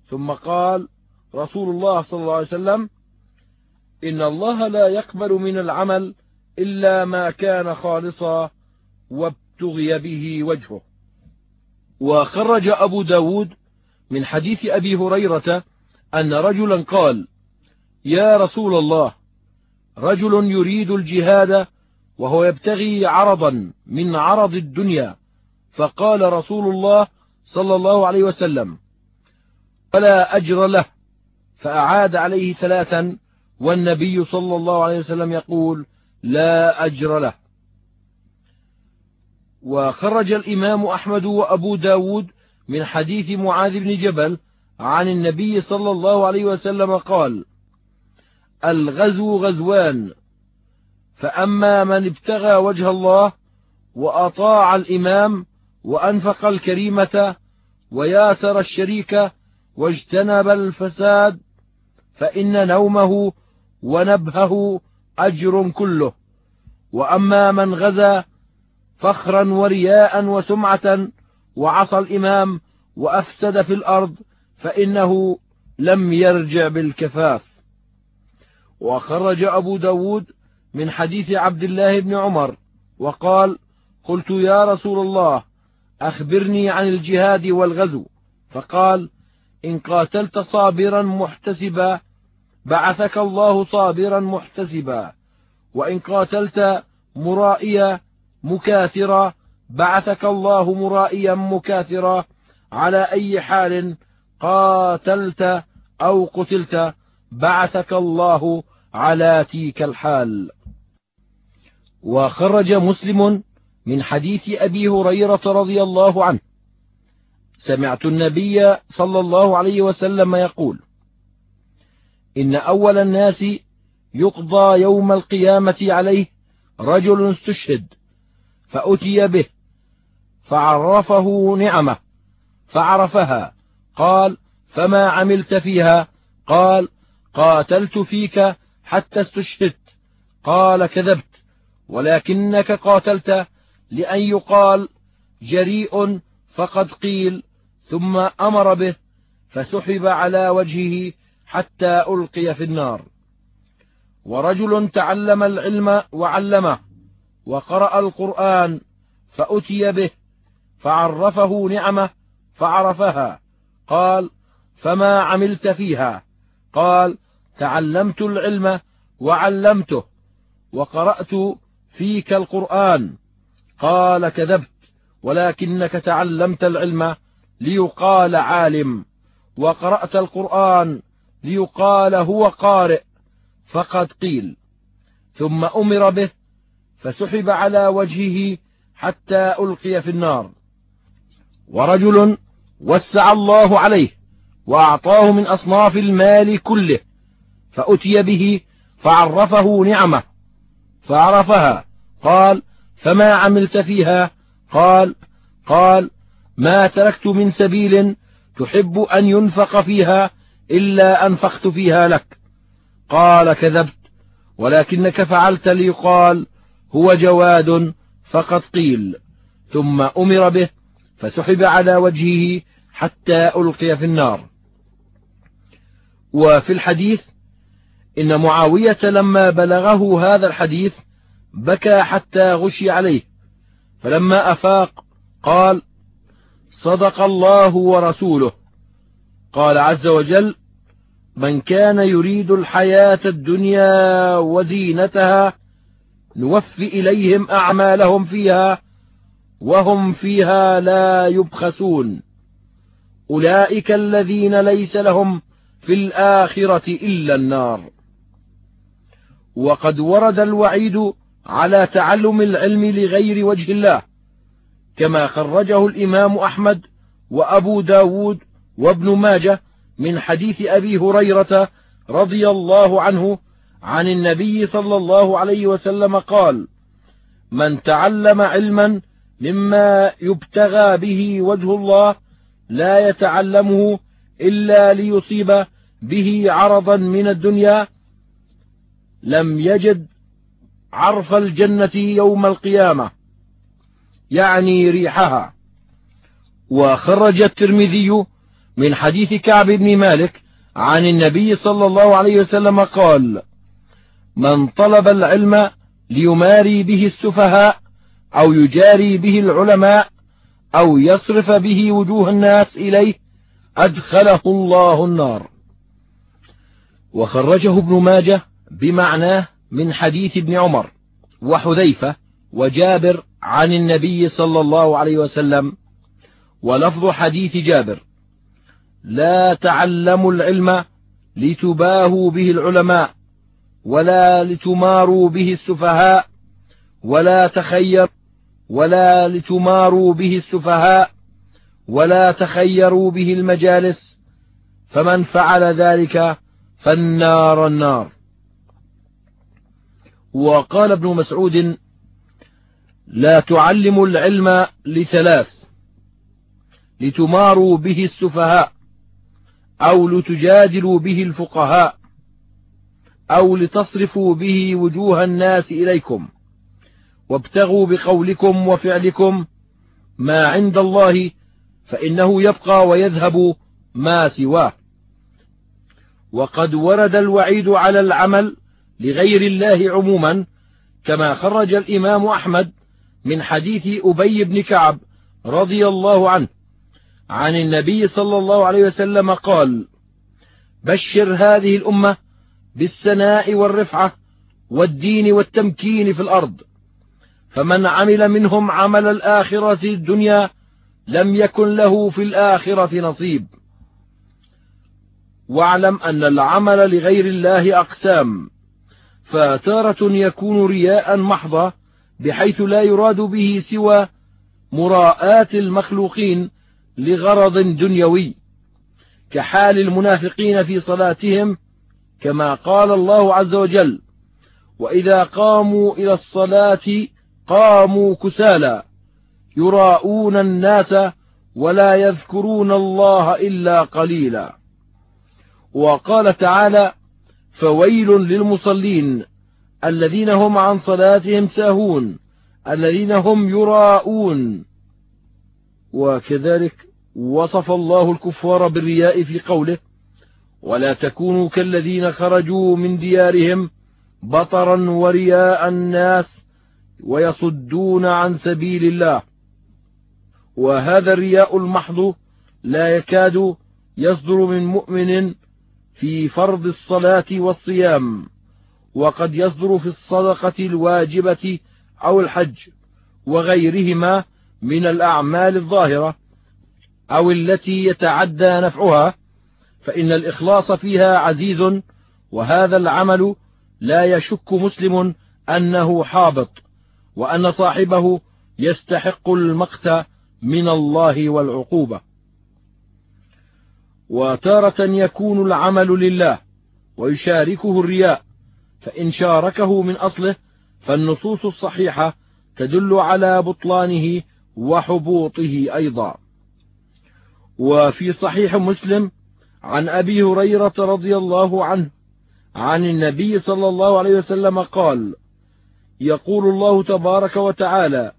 ثم قال رسول الله صلى الله عليه وسلم إن الله لا يقبل من العمل إلا ما كان خالصا وابتغي به وجهه. وخرج أبو داود من حديث أبي هريرة أن رجلا قال يا رسول الله رجل يريد الجهاد وهو يبتغي عرضا من عرض الدنيا. فقال رسول الله صلى الله عليه وسلم فلا أجر له. فأعاد عليه ثلاثا والنبي صلى الله عليه وسلم يقول لا أجر له. وخرج الإمام أحمد وأبو داود من حديث معاذ بن جبل عن النبي صلى الله عليه وسلم قال الغزو غزوان فأما من ابتغى وجه الله وأطاع الإمام وأنفق الكريمة وياسر الشريك واجتنب الفساد فإن نومه ونبهه أجر كله. وأما من غزا فخرا ورياء وسمعة وعصى الإمام وأفسد في الأرض فإنه لم يرجع بالكفاف. وخرج أبو ب داود من حديث عبد الله بن عمر وقال قلت يا رسول الله أخبرني عن الجهاد والغزو. فقال إن قاتلت صابرا محتسبا بعثك الله صابرا محتسبا. وإن قاتلت مرائيا مكاثرا بعثك الله مرائيا مكاثرا على أي حال قاتلت أو قتلت بعثك الله على تلك الحال. وخرج مسلم من حديث أبي هريرة رضي الله عنه. سمعت النبي صلى الله عليه وسلم يقول إن أول الناس يقضى يوم القيامة عليه رجل استشهد فأتي به فعرفه نعمه فعرفها. قال فما عملت فيها؟ قال قاتلت فيك حتى استشهدت. قال كذبت. ولكنك قاتلت لأن يقال جريء فقد قيل ثم أمر به فسحب على وجهه حتى ألقي في النار. ورجل تعلم العلم وعلمه وقرأ القرآن فأتي به فعرفه نعمه فعرفها. قال فما عملت فيها؟ قال تعلمت العلم وعلمته وقرأت فيك القرآن. قال كذبت ولكنك تعلمت العلم ليقال عالم وقرأت القرآن ليقال هو قارئ فقد قيل. ثم أمر به فسحب على وجهه حتى ألقي في النار. ورجل وسع الله عليه وأعطاه من أصناف المال كله فأتي به فعرفه نعمه فعرفها قال فما عملت فيها؟ قال قال ما تركت من سبيل تحب أن ينفق فيها إلا أنفقت فيها لك. قال كذبت ولكنك فعلت ليقال هو جواد فقد قيل ثم أمر به فسحب على وجهه حتى ألقي في النار. وفي الحديث إن معاوية لما بلغه هذا الحديث بكى حتى غشي عليه فلما أفاق قال صدق الله ورسوله قال عز وجل من كان يريد الحياة الدنيا وزينتها نوفي إليهم أعمالهم فيها وهم فيها لا يبخسون. أولئك الذين ليس لهم في الآخرة إلا النار. وقد ورد الوعيد على تعلم العلم لغير وجه الله كما خرجه الإمام أحمد وأبو ب داود وابن ماجه من حديث أبي هريرة رضي الله عنه عن النبي صلى الله عليه وسلم قال من تعلم علما مما يبتغى به وجه الله لا يتعلمه إلا ليصيب به عرضا من الدنيا. لم يجد عرف الجنة يوم القيامة يعني ريحها. وخرج الترمذي من حديث كعب بن مالك عن النبي صلى الله عليه وسلم قال من طلب العلم ليماري به السفهاء أو يجاري به العلماء أو يصرف به وجوه الناس إليه أدخله الله النار. وخرجه ابن ماجه بمعناه من حديث ابن عمر وحذيفة وجابر عن النبي صلى الله عليه وسلم ولفظ حديث جابر. لا تعلموا العلم لتباهوا به العلماء ولا لتماروا به السفهاء ولا تخير ولا لتماروا به السفهاء ولا تخيروا به المجالس فمن فعل ذلك فالنار النار. وقال ابن مسعود لا تعلموا العلم لثلاث لتماروا به السفهاء أو لتجادلوا به الفقهاء أو لتصرفوا به وجوه الناس إليكم. وابتغوا بقولكم وفعلكم ما عند الله فإنه يبقى ويذهب ما سواه. وقد ورد الوعيد على العمل لغير الله عموما كما خرج الإمام أحمد من حديث أبي بن كعب رضي الله عنه عن النبي صلى الله عليه وسلم قال بشر هذه الأمة بالسناء والرفعة والدين والتمكين في الأرض فمن عمل منهم عمل الآخرة الدنيا لم يكن له في الآخرة نصيب. واعلم أن العمل لغير الله أقسام. فتارة يكون رياء محضة بحيث لا يراد به سوى مراءاة المخلوقين لغرض دنيوي كحال المنافقين في صلاتهم كما قال الله عز وجل وإذا قاموا إلى الصلاة قاموا كسالى يراءون الناس ولا يذكرون الله إلا قليلا. وقال تعالى فويل للمصلين الذين هم عن صلاتهم ساهون الذين هم يراءون وكذلك وصف الله الكفار بالرياء في قوله ولا تكونوا كالذين خرجوا من ديارهم بطرا ورياء الناس ويصدون عن سبيل الله. وهذا الرياء المحض لا يكاد يصدر من مؤمن في فرض الصلاة والصيام وقد يصدر في الصدقة الواجبة أو الحج وغيرهما من الأعمال الظاهرة أو التي يتعدى نفعها فإن الإخلاص فيها عزيز وهذا العمل لا يشك مسلم أنه حابط. وأن صاحبه يستحق المقت من الله والعقوبة. وتارة يكون العمل لله ويشاركه الرياء فإن شاركه من أصله فالنصوص الصحيحة تدل على بطلانه وحبوطه أيضا. وفي صحيح مسلم عن أبي هريرة رضي الله عنه عن النبي صلى الله عليه وسلم قال يقول الله تبارك وتعالى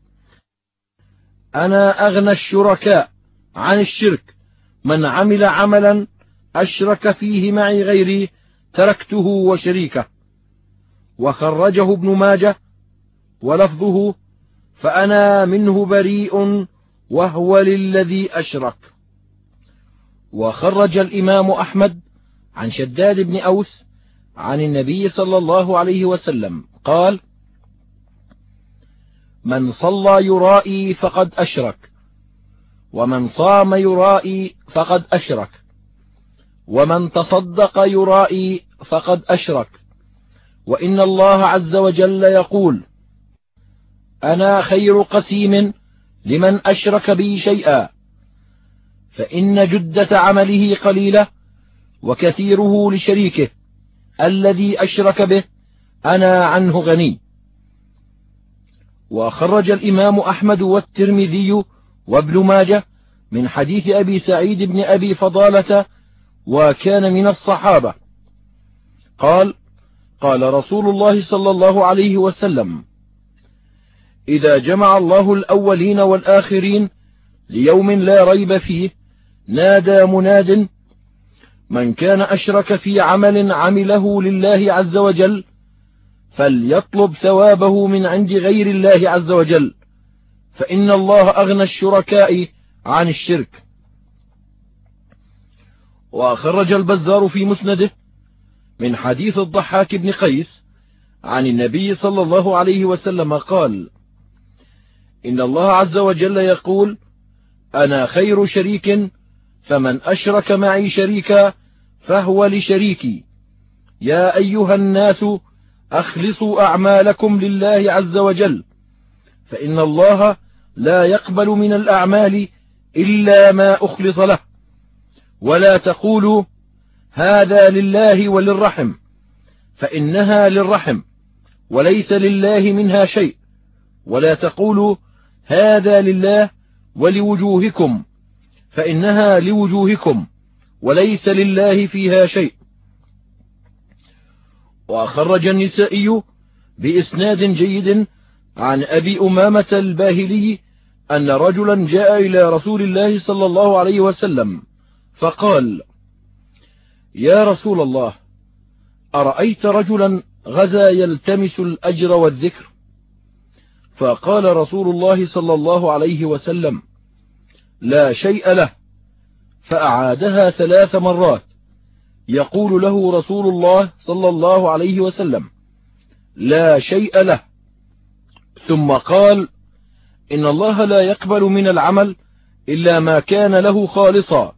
أنا أغنى الشركاء عن الشرك من عمل عملا أشرك فيه معي غيري تركته وشريكه. وخرجه ابن ماجه ولفظه فأنا منه بريء وهو للذي أشرك. وخرج الإمام أحمد عن شداد بن أوس عن النبي صلى الله عليه وسلم قال من صلى يرائي فقد أشرك. ومن صام يرائي فقد أشرك. ومن تصدق يرائي فقد أشرك. وإن الله عز وجل يقول أنا خير قسيم لمن أشرك بي شيئا. فإن جدة عمله قليلة وكثيره لشريكه الذي أشرك به أنا عنه غني. وخرج الإمام أحمد والترمذي وابن ماجه من حديث أبي سعيد بن أبي فضالة وكان من الصحابة. قال قال رسول الله صلى الله عليه وسلم إذا جمع الله الأولين والآخرين ليوم لا ريب فيه نادى مناد من كان أشرك في عمل عمله لله عز وجل فليطلب ثوابه من عند غير الله عز وجل. فإن الله أغنى الشركاء عن الشرك. وخرج البزار في مسنده من حديث الضحاك بن قيس عن النبي صلى الله عليه وسلم قال إن الله عز وجل يقول أنا خير شريك فمن أشرك معي شريكا فهو لشريكي. يا أيها الناس أخلصوا أعمالكم لله عز وجل فإن الله لا يقبل من الأعمال إلا ما أخلص له. ولا تقولوا هذا لله وللرحم فإنها للرحم وليس لله منها شيء. ولا تقولوا هذا لله ولوجوهكم فإنها لوجوهكم وليس لله فيها شيء. وخرج النسائي بإسناد جيد عن أبي أمامة الباهلي أن رجلا جاء إلى رسول الله صلى الله عليه وسلم فقال يا رسول الله أرأيت رجلا غزا يلتمس الأجر والذكر؟ فقال رسول الله صلى الله عليه وسلم لا شيء له. فأعادها ثلاث مرات يقول له رسول الله صلى الله عليه وسلم لا شيء له. ثم قال إن الله لا يقبل من العمل إلا ما كان له خالصا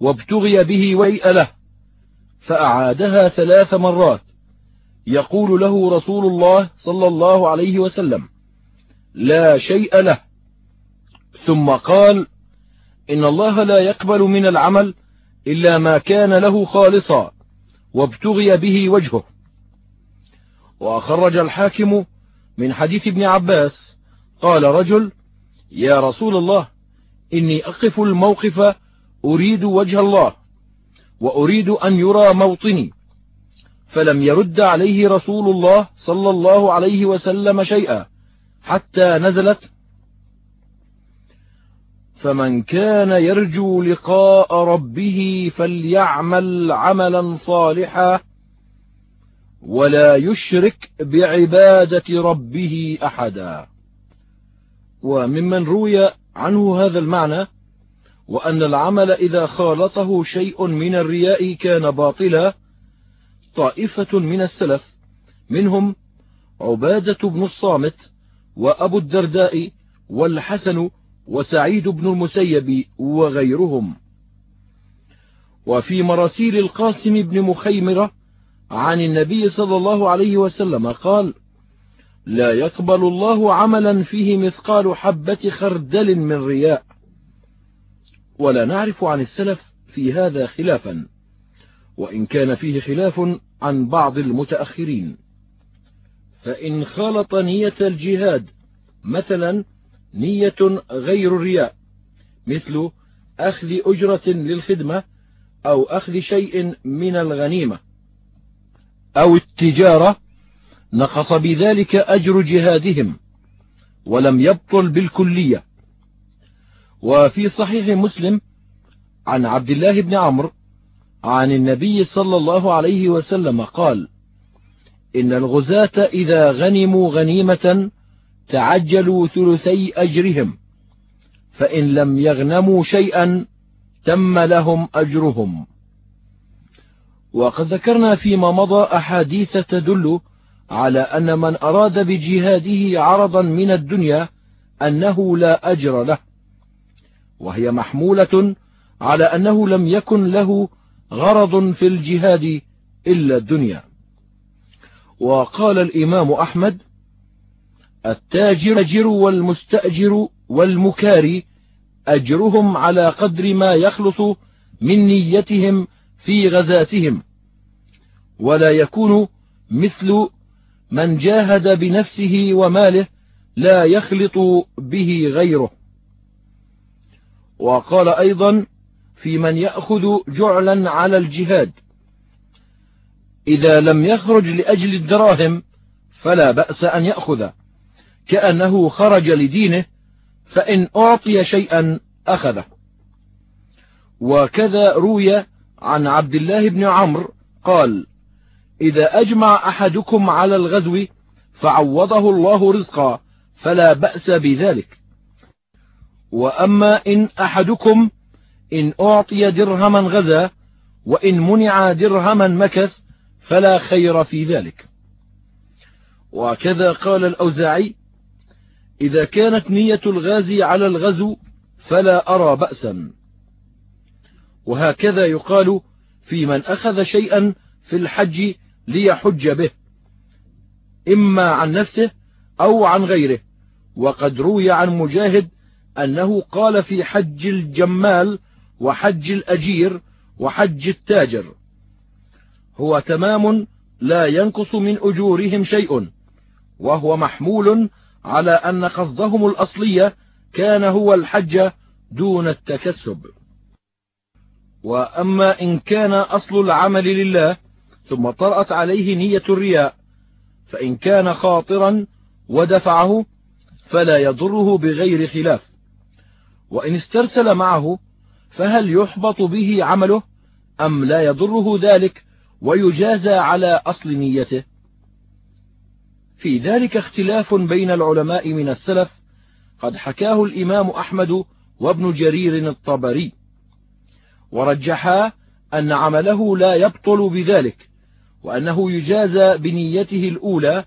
وابتغي به ويء له. فأعادها ثلاث مرات. يقول له رسول الله صلى الله عليه وسلم لا شيء له. ثم قال إن الله لا يقبل من العمل إلا ما كان له خالصا وابتغي به وجهه. وأخرج الحاكم من حديث ابن عباس قال رجل يا رسول الله إني أقف الموقف أريد وجه الله وأريد أن يرى موطني. فلم يرد عليه رسول الله صلى الله عليه وسلم شيئا حتى نزلت فمن كان يرجو لقاء ربه فليعمل عملا صالحا ولا يشرك بعبادة ربه أحدا. وممن روي عنه هذا المعنى وأن العمل إذا خالطه شيء من الرياء كان باطلا طائفة من السلف منهم عبادة بن الصامت وأبو الدرداء والحسن وسعيد بن المسيب وغيرهم. وفي مراسيل القاسم بن مخيمرة عن النبي صلى الله عليه وسلم قال لا يقبل الله عملا فيه مثقال حبة خردل من رياء. ولا نعرف عن السلف في هذا خلافا وإن كان فيه خلاف عن بعض المتأخرين. فإن خالط نية الجهاد مثلا نية غير الرياء مثل أخذ أجرة للخدمة أو أخذ شيء من الغنيمة أو التجارة نقص بذلك أجر جهادهم ولم يبطل بالكلية. وفي صحيح مسلم عن عبد الله بن عمرو عن النبي صلى الله عليه وسلم قال إن الغزاة إذا غنموا غنيمة تعجلوا ثلثي أجرهم فإن لم يغنموا شيئا تم لهم أجرهم. وقد ذكرنا فيما مضى أحاديث تدل على أن من أراد بجهاده عرضا من الدنيا أنه لا أجر له. وهي محمولة على أنه لم يكن له غرض في الجهاد إلا الدنيا. وقال الإمام أحمد التاجر والمستأجر والمكاري أجرهم على قدر ما يخلص من نيتهم في غزاتهم. ولا يكون مثل من جاهد بنفسه وماله لا يخلط به غيره. وقال أيضا في من يأخذ جعلا على الجهاد إذا لم يخرج لأجل الدراهم فلا بأس أن يأخذ. كأنه خرج لدينه فإن أعطي شيئا أخذه. وكذا روي عن عبد الله بن عمرو قال إذا أجمع أحدكم على الغزو فعوضه الله رزقا فلا بأس بذلك. وأما إن أحدكم إن أعطي درهما غزا وإن منع درهما مكث فلا خير في ذلك. وكذا قال الأوزاعي إذا كانت نية الغازي على الغزو فلا أرى بأسا. وهكذا يقال في من أخذ شيئا في الحج ليحج به إما عن نفسه أو عن غيره. وقد روي عن مجاهد أنه قال في حج الجمال وحج الأجير وحج التاجر. هو تمام لا ينقص من أجورهم شيء وهو محمول على أن قصدهم الأصلية كان هو الحج دون التكسب. وأما إن كان أصل العمل لله ثم طرأت عليه نية الرياء فإن كان خاطرا ودفعه فلا يضره بغير خلاف. وإن استرسل معه فهل يحبط به عمله أم لا يضره ذلك ويجازى على أصل نيته. في ذلك اختلاف بين العلماء من السلف قد حكاه الإمام أحمد وابن جرير الطبري ورجحا أن عمله لا يبطل بذلك وأنه يجازى بنيته الأولى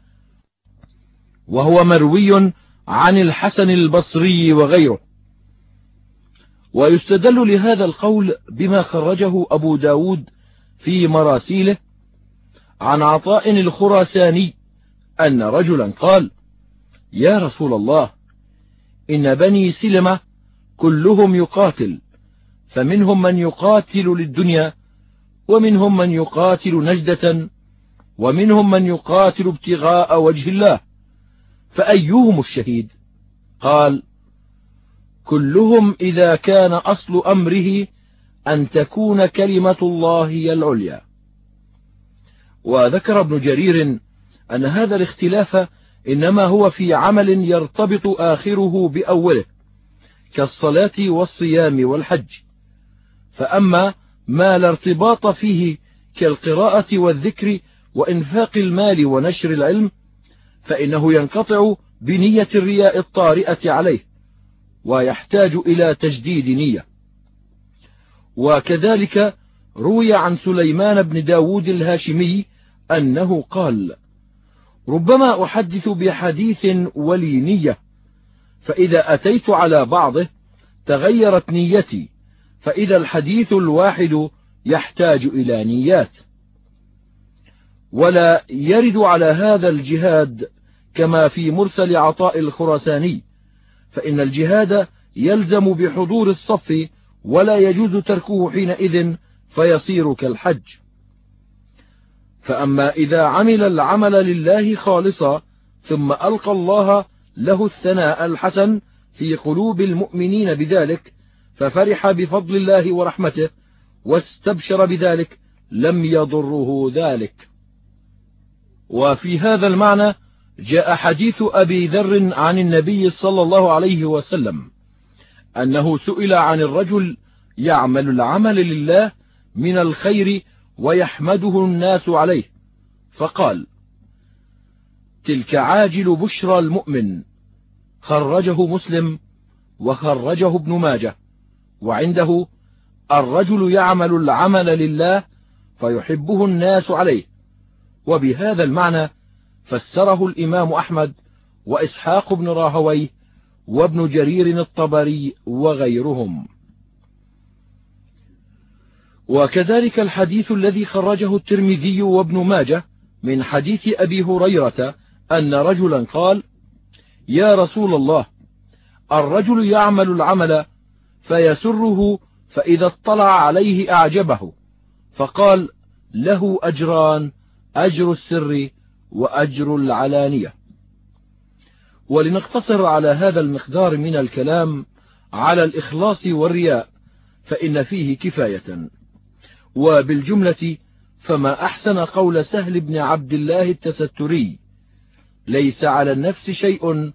وهو مروي عن الحسن البصري وغيره. ويستدل لهذا القول بما خرجه أبو داود في مراسيله عن عطاء الخراساني أن رجلا قال يا رسول الله إن بني سلمة كلهم يقاتل فمنهم من يقاتل للدنيا ومنهم من يقاتل نجدة ومنهم من يقاتل ابتغاء وجه الله. فأيهم الشهيد؟ قال كلهم إذا كان أصل أمره أن تكون كلمة الله هي العليا. وذكر ابن جرير أن هذا الاختلاف إنما هو في عمل يرتبط آخره بأوله كالصلاة والصيام والحج. فأما ما لا ارتباط فيه كالقراءة والذكر وإنفاق المال ونشر العلم فإنه ينقطع بنية الرياء الطارئة عليه ويحتاج إلى تجديد نية. وكذلك روي عن سليمان بن داود الهاشمي أنه قال ربما أحدث بحديث ولي نية فإذا أتيت على بعضه تغيرت نيتي فإذا الحديث الواحد يحتاج إلى نيات. ولا يرد على هذا الجهاد كما في مرسل عطاء الخراساني فإن الجهاد يلزم بحضور الصف ولا يجوز تركه حينئذ فيصير كالحج. فأما إذا عمل العمل لله خالصا ثم ألقى الله له الثناء الحسن في قلوب المؤمنين بذلك ففرح بفضل الله ورحمته واستبشر بذلك لم يضره ذلك. وفي هذا المعنى جاء حديث أبي ذر عن النبي صلى الله عليه وسلم أنه سئل عن الرجل يعمل العمل لله من الخير ويحمده الناس عليه. فقال تلك عاجل بشرى المؤمن. خرجه مسلم وخرجه ابن ماجه وعنده الرجل يعمل العمل لله فيحبه الناس عليه. وبهذا المعنى فسره الإمام أحمد وإسحاق بن راهويه وابن جرير الطبري وغيرهم. وكذلك الحديث الذي خرجه الترمذي وابن ماجه من حديث أبي هريرة أن رجلا قال يا رسول الله الرجل يعمل العمل فيسره فإذا اطلع عليه أعجبه فقال له أجران أجر السر وأجر العلانية. ولنقتصر على هذا المقدار من الكلام على الإخلاص والرياء فإن فيه كفاية. وبالجملة فما أحسن قول سهل بن عبد الله التستري. ليس على النفس شيء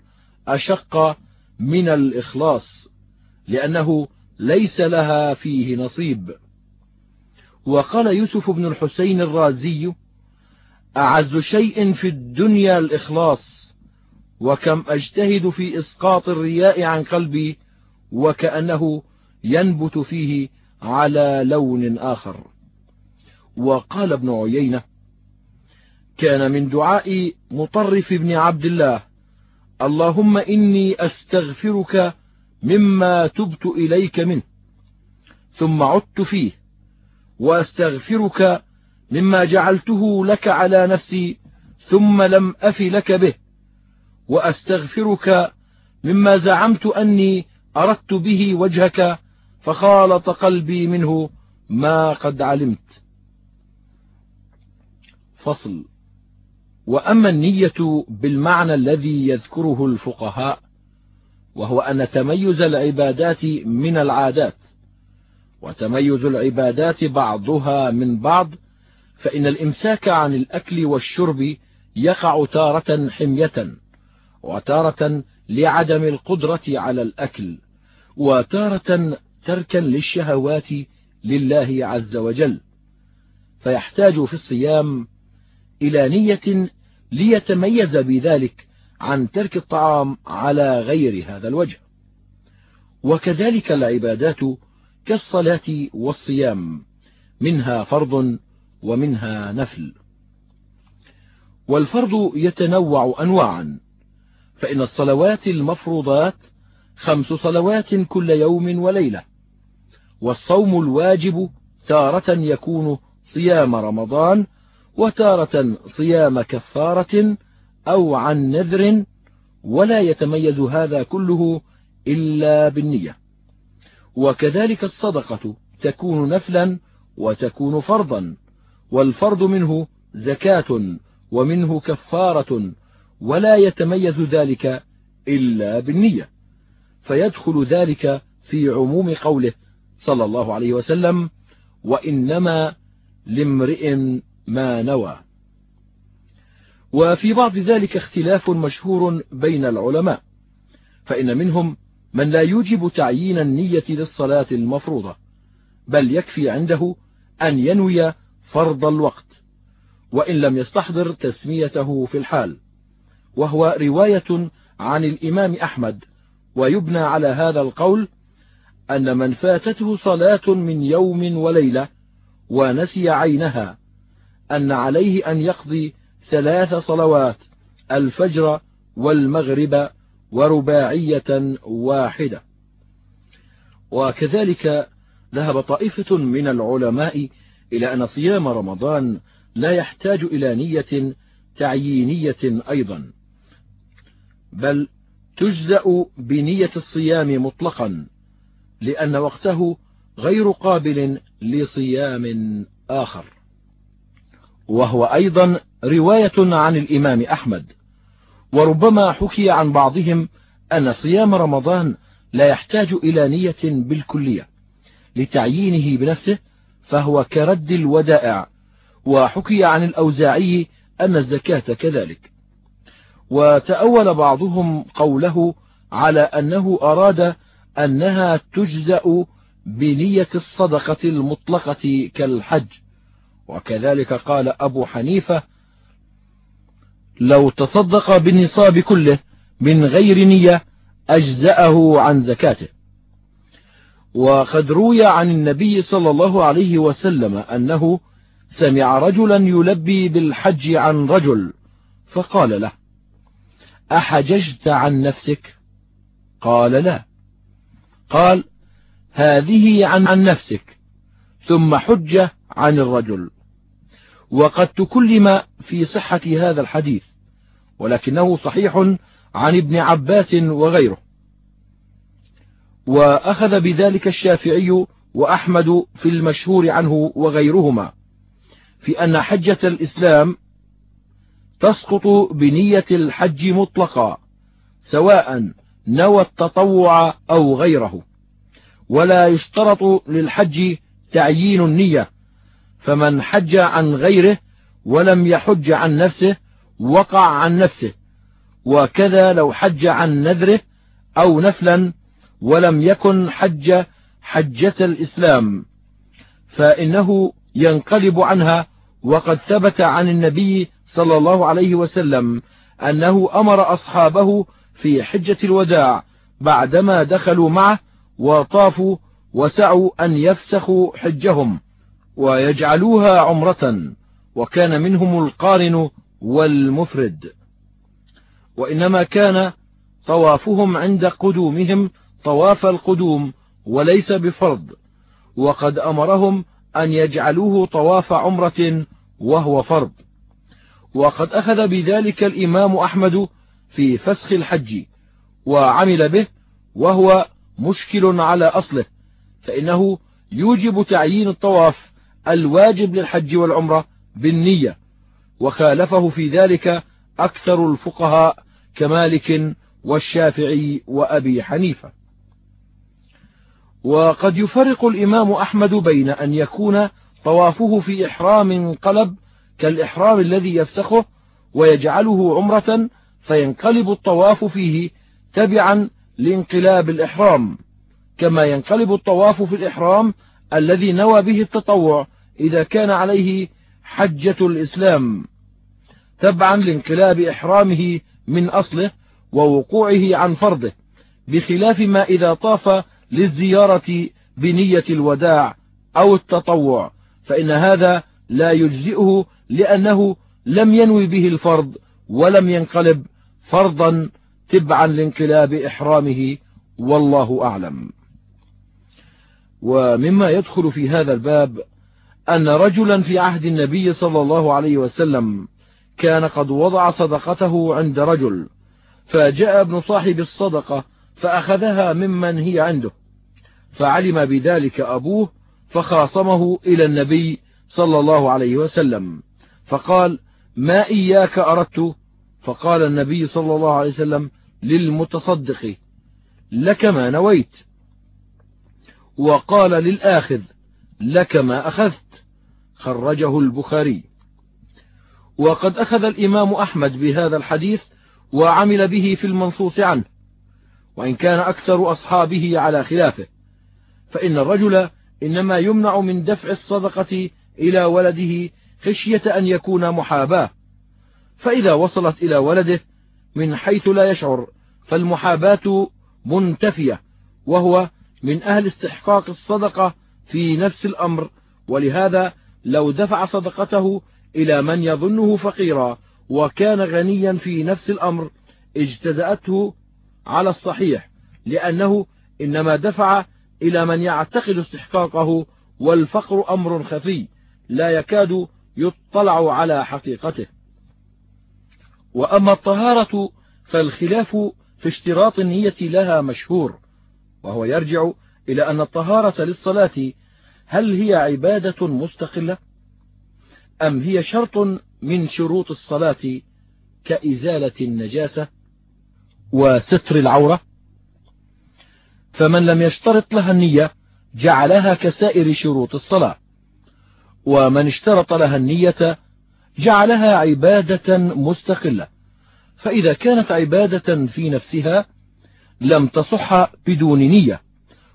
أشق من الإخلاص لأنه ليس لها فيه نصيب. وقال يوسف بن الحسين الرازي أعز شيء في الدنيا الإخلاص وكم أجتهد في إسقاط الرياء عن قلبي وكأنه ينبت فيه على لون آخر. وقال ابن عيينة كان من دعاء مطرف بن عبد الله اللهم إني أستغفرك مما تبت إليك منه ثم عدت فيه وأستغفرك مما جعلته لك على نفسي ثم لم أف لك به وأستغفرك مما زعمت أني أردت به وجهك فخالط قلبي منه ما قد علمت. فصل. وأما النية بالمعنى الذي يذكره الفقهاء وهو أن تميز العبادات من العادات وتميز العبادات بعضها من بعض فإن الإمساك عن الأكل والشرب يقع تارة حمية وتارة لعدم القدرة على الأكل وتارة تركا للشهوات لله عز وجل. فيحتاج في الصيام إلى نية ليتميز بذلك عن ترك الطعام على غير هذا الوجه. وكذلك العبادات كالصلاة والصيام منها فرض ومنها نفل. والفرض يتنوع أنواعا فإن الصلوات المفروضات خمس صلوات كل يوم وليلة. والصوم الواجب تارة يكون صيام رمضان وتارة صيام كفارة أو عن نذر ولا يتميز هذا كله إلا بالنية. وكذلك الصدقة تكون نفلا وتكون فرضا والفرض منه زكاة ومنه كفارة ولا يتميز ذلك إلا بالنية. فيدخل ذلك في عموم قوله صلى الله عليه وسلم وإنما لامرئ ما نوى. وفي بعض ذلك اختلاف مشهور بين العلماء فإن منهم من لا يوجب تعيين النية للصلاة المفروضة بل يكفي عنده أن ينوي فرض الوقت وإن لم يستحضر تسميته في الحال. وهو رواية عن الإمام أحمد ويبنى على هذا القول أن من فاتته صلاة من يوم وليلة ونسي عينها أن عليه أن يقضي ثلاث صلوات الفجر والمغرب ورباعية واحدة. وكذلك ذهب طائفة من العلماء إلى أن صيام رمضان لا يحتاج إلى نية تعيينية أيضا بل تجزأ بنية الصيام مطلقا. لأن وقته غير قابل لصيام آخر. وهو أيضا رواية عن الإمام أحمد وربما حكي عن بعضهم أن صيام رمضان لا يحتاج إلى نية بالكلية لتعيينه بنفسه فهو كرد الودائع. وحكي عن الأوزاعي أن الزكاة كذلك. وتأول بعضهم قوله على أنه أراد أنها تجزأ بنية الصدقة المطلقة كالحج. وكذلك قال أبو حنيفة لو تصدق بالنصاب كله من غير نية أجزأه عن زكاته. وقد روي عن النبي صلى الله عليه وسلم أنه سمع رجلا يلبي بالحج عن رجل فقال له أحججت عن نفسك؟ قال لا. قال هذه عن, عن نفسك ثم حج عن الرجل. وقد تكلم في صحة هذا الحديث ولكنه صحيح عن ابن عباس وغيره. وأخذ بذلك الشافعي وأحمد في المشهور عنه وغيرهما في أن حجة الإسلام تسقط بنية الحج مطلقا سواء نوى التطوع أو غيره. ولا يشترط للحج تعيين النية فمن حج عن غيره ولم يحج عن نفسه وقع عن نفسه وكذا لو حج عن نذره أو نفلا ولم يكن حج حجة الإسلام. فإنه ينقلب عنها وقد ثبت عن النبي صلى الله عليه وسلم أنه أمر أصحابه في حجة الوداع بعدما دخلوا معه وطافوا وسعوا أن يفسخوا حجهم ويجعلوها عمرة وكان منهم القارن والمفرد. وإنما كان طوافهم عند قدومهم طواف القدوم وليس بفرض وقد أمرهم أن يجعلوه طواف عمرة وهو فرض. وقد أخذ بذلك الإمام أحمد في فسخ الحج وعمل به وهو مشكل على أصله فإنه يوجب تعيين الطواف الواجب للحج والعمرة بالنية وخالفه في ذلك أكثر الفقهاء كمالك والشافعي وأبي حنيفة. وقد يفرق الإمام أحمد بين أن يكون طوافه في إحرام قلب كالإحرام الذي يفسخه ويجعله عمرة فينقلب الطواف فيه تبعا لانقلاب الإحرام. كما ينقلب الطواف في الإحرام الذي نوى به التطوع إذا كان عليه حجة الإسلام. تبعا لانقلاب إحرامه من أصله ووقوعه عن فرضه بخلاف ما إذا طاف للزيارة بنية الوداع أو التطوع فإن هذا لا يجزئه لأنه لم ينوي به الفرض ولم ينقلب فرضا تبعا لانقلاب إحرامه والله أعلم. ومما يدخل في هذا الباب أن رجلا في عهد النبي صلى الله عليه وسلم كان قد وضع صدقته عند رجل فجاء ابن صاحب الصدقة فأخذها ممن هي عنده فعلم بذلك أبوه فخاصمه إلى النبي صلى الله عليه وسلم فقال ما إياك أردت فقال النبي صلى الله عليه وسلم للمتصدق لك ما نويت. وقال للآخذ لك ما أخذت. خرجه البخاري. وقد أخذ الإمام أحمد بهذا الحديث وعمل به في المنصوص عنه وإن كان أكثر أصحابه على خلافه. فإن الرجل إنما يمنع من دفع الصدقة إلى ولده خشية أن يكون محاباه. فإذا وصلت إلى ولده من حيث لا يشعر فالمحاباة منتفية وهو من أهل استحقاق الصدقة في نفس الأمر. ولهذا لو دفع صدقته إلى من يظنه فقيرا وكان غنيا في نفس الأمر اجتزأته على الصحيح لأنه إنما دفع إلى من يعتقد استحقاقه والفقر أمر خفي لا يكاد يطلع على حقيقته. وأما الطهارة فالخلاف في اشتراط النية لها مشهور وهو يرجع إلى أن الطهارة للصلاة هل هي عبادة مستقلة؟ أم هي شرط من شروط الصلاة كإزالة النجاسة وستر العورة؟ فمن لم يشترط لها النية جعلها كسائر شروط الصلاة ومن اشترط لها النية جعلها عبادة مستقلة. فإذا كانت عبادة في نفسها لم تصح بدون نية.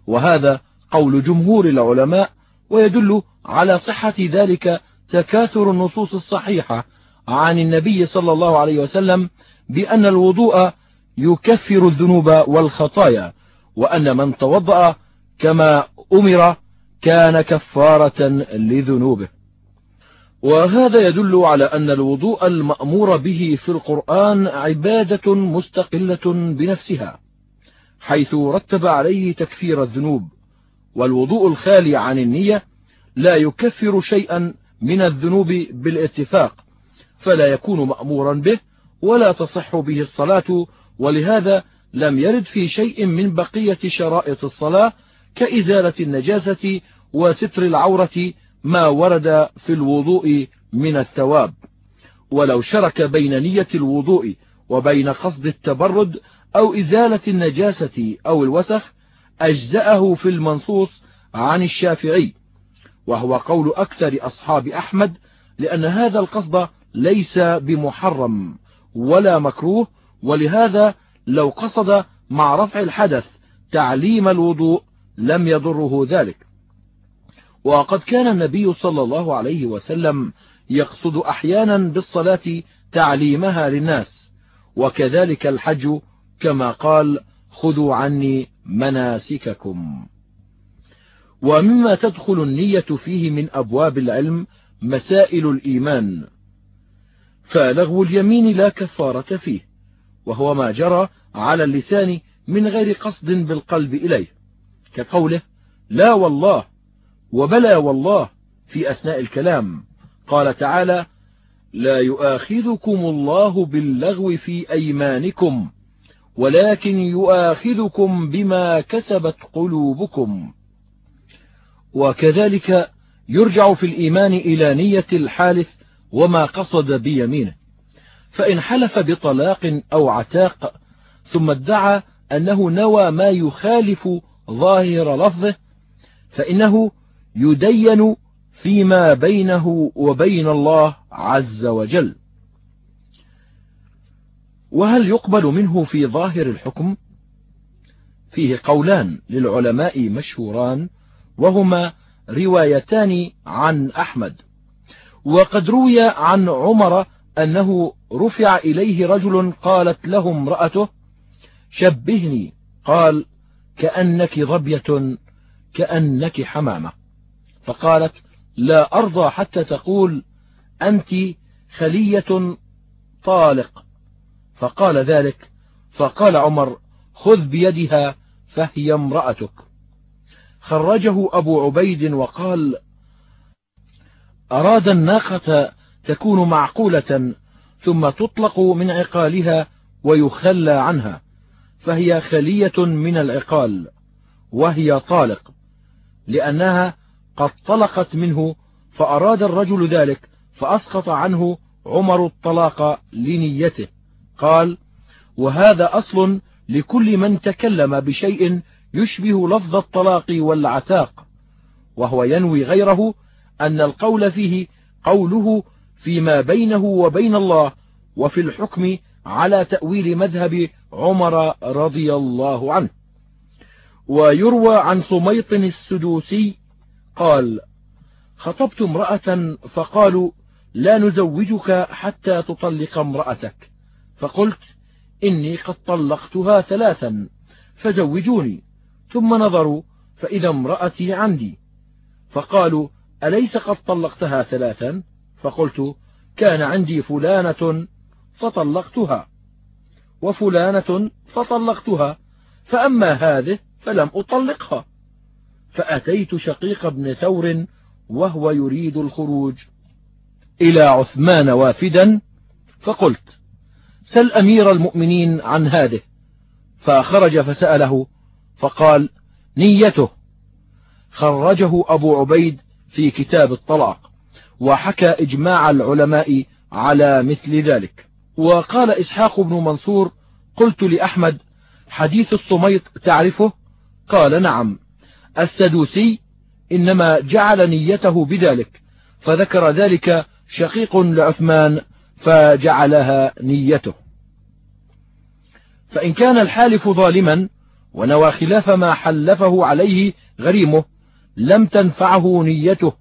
وهذا قول جمهور العلماء ويدل على صحة ذلك تكاثر النصوص الصحيحة عن النبي صلى الله عليه وسلم بأن الوضوء يكفر الذنوب والخطايا وأن من توضأ كما أمر كان كفارة لذنوبه. وهذا يدل على أن الوضوء المأمور به في القرآن عبادة مستقلة بنفسها حيث رتب عليه تكفير الذنوب والوضوء الخالي عن النية لا يكفر شيئا من الذنوب بالاتفاق فلا يكون مأمورا به ولا تصح به الصلاة ولهذا لم يرد في شيء من بقية شرائط الصلاة كإزالة النجاسة وستر العورة ما ورد في الوضوء من الثواب. ولو شرك بين نية الوضوء وبين قصد التبرد أو إزالة النجاسة أو الوسخ أجزأه في المنصوص عن الشافعي. وهو قول أكثر أصحاب أحمد لأن هذا القصد ليس بمحرم ولا مكروه ولهذا لو قصد مع رفع الحدث تعليم الوضوء لم يضره ذلك. وقد كان النبي صلى الله عليه وسلم يقصد أحيانا بالصلاة تعليمها للناس وكذلك الحج كما قال خذوا عني مناسككم ومما تدخل النية فيه من أبواب العلم مسائل الإيمان فلغو اليمين لا كفارة فيه وهو ما جرى على اللسان من غير قصد بالقلب إليه كقوله لا والله وبلى والله في أثناء الكلام. قال تعالى لا يؤاخذكم الله باللغو في أيمانكم ولكن يؤاخذكم بما كسبت قلوبكم. وكذلك يرجع في الإيمان إلى نية الحالف وما قصد بيمينه. فإن حلف بطلاق أو عتاق ثم ادعى أنه نوى ما يخالف ظاهر لفظه فإنه يدين فيما بينه وبين الله عز وجل. وهل يقبل منه في ظاهر الحكم؟ فيه قولان للعلماء مشهوران وهما روايتان عن أحمد. وقد روي عن عمر أنه رفع إليه رجل قالت له امرأته شبهني قال كأنك ظبية كأنك حمامة. فقالت لا أرضى حتى تقول أنت خلية طالق. فقال ذلك فقال عمر خذ بيدها فهي امرأتك. خرجه أبو عبيد وقال أراد الناقة تكون معقولة ثم تطلق من عقالها ويخلى عنها فهي خلية من العقال وهي طالق لأنها قد طلقت منه فأراد الرجل ذلك فأسقط عنه عمر الطلاق لنيته. قال وهذا أصل لكل من تكلم بشيء يشبه لفظ الطلاق والعتاق وهو ينوي غيره أن القول فيه قوله فيما بينه وبين الله وفي الحكم على تأويل مذهب عمر رضي الله عنه. ويروى عن صميط السدوسي قال خطبت امرأة فقالوا لا نزوجك حتى تطلق امرأتك. فقلت إني قد طلقتها ثلاثا فزوجوني. ثم نظروا فإذا امرأتي عندي. فقالوا أليس قد طلقتها ثلاثا؟ فقلت كان عندي فلانة فطلقتها. وفلانة فطلقتها فأما هذه فلم أطلقها. فأتيت شقيق بن ثور وهو يريد الخروج إلى عثمان وافدا فقلت سل أمير المؤمنين عن هذه. فخرج فسأله فقال نيته. خرجه أبو عبيد في كتاب الطلاق وحكى إجماع العلماء على مثل ذلك. وقال إسحاق بن منصور قلت لأحمد حديث الصميط تعرفه؟ قال نعم. السدوسي إنما جعل نيته بذلك فذكر ذلك شقيق لعثمان فجعلها نيته. فإن كان الحالف ظالما ونوى خلاف ما حلفه عليه غريمه لم تنفعه نيته.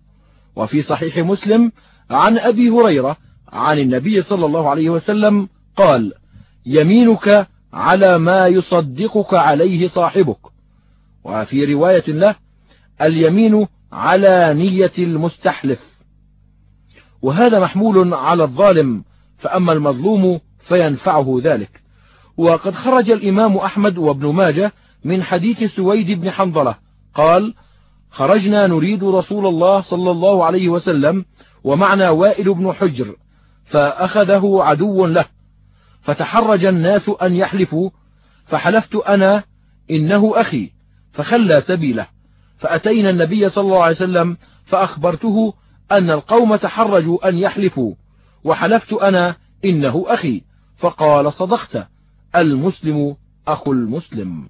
وفي صحيح مسلم عن أبي هريرة عن النبي صلى الله عليه وسلم قال يمينك على ما يصدقك عليه صاحبك وفي رواية له اليمين على نية المستحلف. وهذا محمول على الظالم فأما المظلوم فينفعه ذلك. وقد خرج الإمام أحمد وابن ماجه من حديث سويد بن حنظلة قال خرجنا نريد رسول الله صلى الله عليه وسلم ومعنا وائل بن حجر فأخذه عدو له. فتحرج الناس أن يحلفوا فحلفت أنا إنه أخي. فخلى سبيله فأتينا النبي صلى الله عليه وسلم فأخبرته أن القوم تحرجوا أن يحلفوا وحلفت أنا إنه أخي فقال صدقت المسلم أخو المسلم.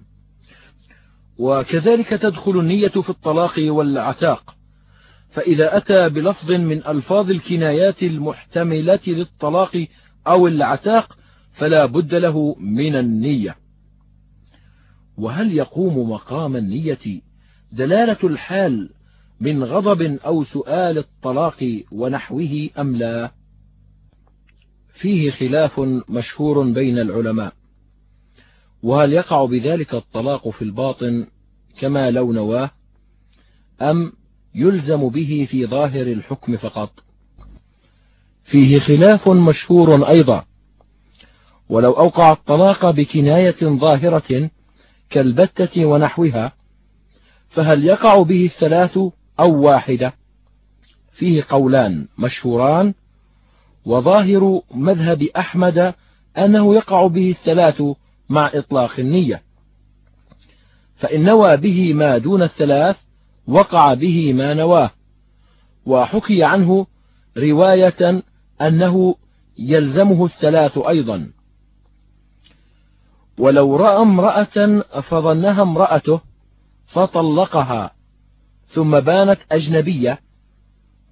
وكذلك تدخل النية في الطلاق والعتاق فإذا أتى بلفظ من ألفاظ الكنايات المحتملة للطلاق أو العتاق فلا بد له من النية. وهل يقوم مقام النية دلالة الحال من غضب أو سؤال الطلاق ونحوه أم لا؟ فيه خلاف مشهور بين العلماء. وهل يقع بذلك الطلاق في الباطن كما لو نواه؟ أم يلزم به في ظاهر الحكم فقط؟ فيه خلاف مشهور أيضا. ولو أوقع الطلاق بكناية ظاهرة كالبتة ونحوها فهل يقع به الثلاث أو واحدة؟ فيه قولان مشهوران وظاهر مذهب أحمد أنه يقع به الثلاث مع إطلاق النية. فإن نوى به ما دون الثلاث وقع به ما نواه وحكي عنه رواية أنه يلزمه الثلاث أيضا. ولو رأى امرأة فظنها امرأته فطلقها ثم بانت أجنبية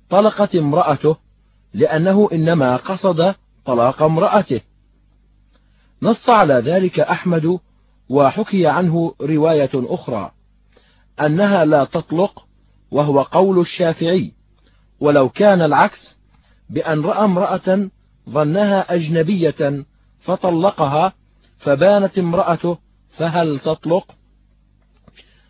طلقت امرأته لأنه إنما قصد طلاق امرأته. نص على ذلك أحمد وحكي عنه رواية أخرى أنها لا تطلق وهو قول الشافعي ولو كان العكس بأن رأى امرأة ظنها أجنبية فطلقها فبانت امرأته فهل تطلق؟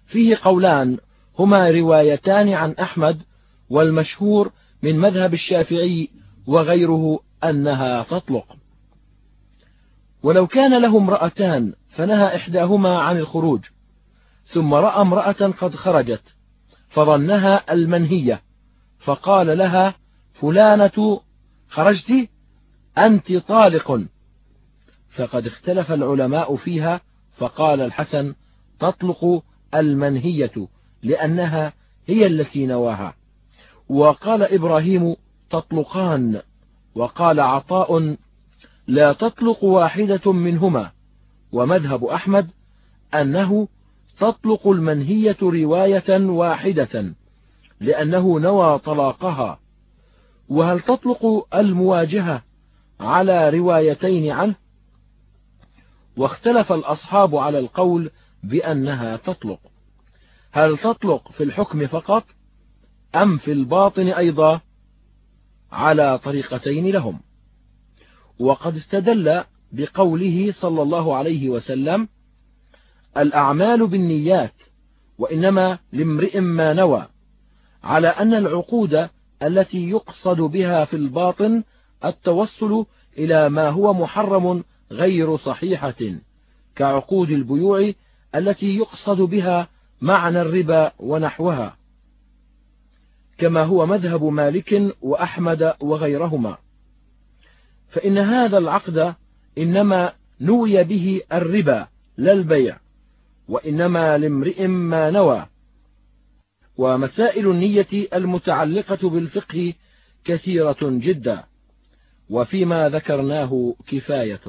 فيه قولان هما روايتان عن أحمد والمشهور من مذهب الشافعي وغيره أنها تطلق. ولو كان له امرأتان فنهى إحداهما عن الخروج ثم رأى امرأة قد خرجت فظنها المنهية فقال لها فلانة خرجت أنت طالق. فقد اختلف العلماء فيها فقال الحسن تطلق المنهية لأنها هي التي نواها. وقال إبراهيم تطلقان وقال عطاء لا تطلق واحدة منهما. ومذهب أحمد أنه تطلق المنهية رواية واحدة لأنه نوى طلاقها. وهل تطلق المواجهة على روايتين عنه؟ واختلف الأصحاب على القول بأنها تطلق. هل تطلق في الحكم فقط أم في الباطن أيضا على طريقتين لهم؟ وقد استدل بقوله صلى الله عليه وسلم الأعمال بالنيات وإنما لامرئ ما نوى على أن العقود التي يقصد بها في الباطن التوصل إلى ما هو محرم غير صحيحة كعقود البيوع التي يقصد بها معنى الربا ونحوها كما هو مذهب مالك وأحمد وغيرهما. فإن هذا العقد إنما نوي به الربا لا البيع وإنما لامرئ ما نوى. ومسائل النية المتعلقة بالفقه كثيرة جدا. وفيما ذكرناه كفاية.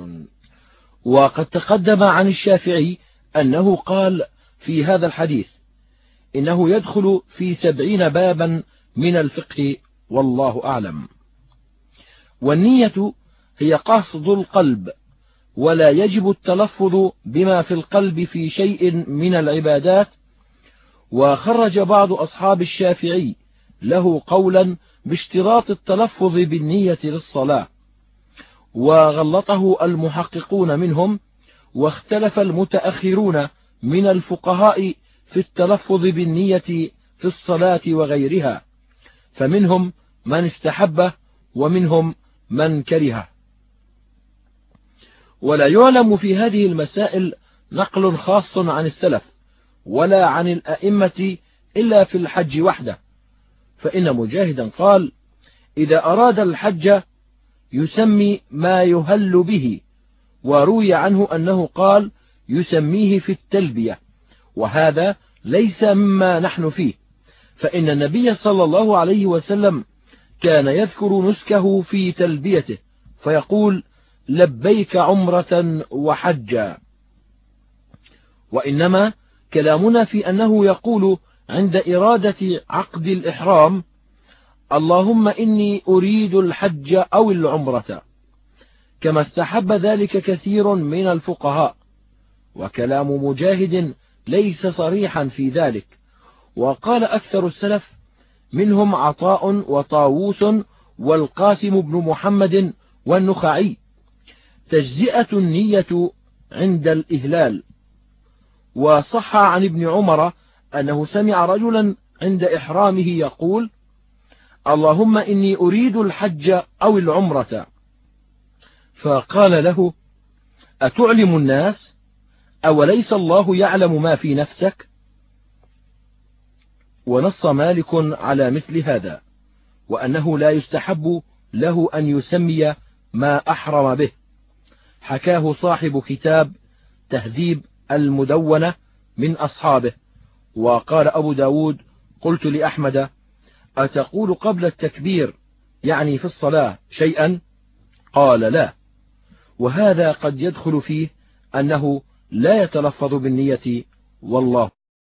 وقد تقدم عن الشافعي أنه قال في هذا الحديث إنه يدخل في سبعين بابا من الفقه والله أعلم. والنية هي قصد القلب ولا يجب التلفظ بما في القلب في شيء من العبادات. وخرج بعض أصحاب الشافعي له قولا باشتراط التلفظ بالنية للصلاة. وغلطه المحققون منهم واختلف المتأخرون من الفقهاء في التلفظ بالنية في الصلاة وغيرها. فمنهم من استحبه ومنهم من كرهه ولا يعلم في هذه المسائل نقل خاص عن السلف ولا عن الأئمة إلا في الحج وحده. فإن مجاهدا قال إذا أراد الحج يسمي ما يهل به وروي عنه أنه قال يسميه في التلبية وهذا ليس مما نحن فيه. فإن النبي صلى الله عليه وسلم كان يذكر نسكه في تلبيته فيقول لبيك عمرة وحجا. وإنما كلامنا في أنه يقول عند إرادة عقد الإحرام اللهم إني أريد الحج أو العمرة كما استحب ذلك كثير من الفقهاء وكلام مجاهد ليس صريحا في ذلك وقال أكثر السلف منهم عطاء وطاووس والقاسم بن محمد والنخعي تجزئة النية عند الإهلال وصح عن ابن عمر أنه سمع رجلا عند إحرامه يقول اللهم إني أريد الحج أو العمرة. فقال له أتعلم الناس؟ أوليس الله يعلم ما في نفسك؟ ونص مالك على مثل هذا وأنه لا يستحب له أن يسمي ما أحرم به. حكاه صاحب كتاب تهذيب المدونة من أصحابه. وقال أبو ب داود قلت لأحمد أتقول قبل التكبير يعني في الصلاة شيئا؟ قال لا. وهذا قد يدخل فيه أنه لا يتلفظ بالنية والله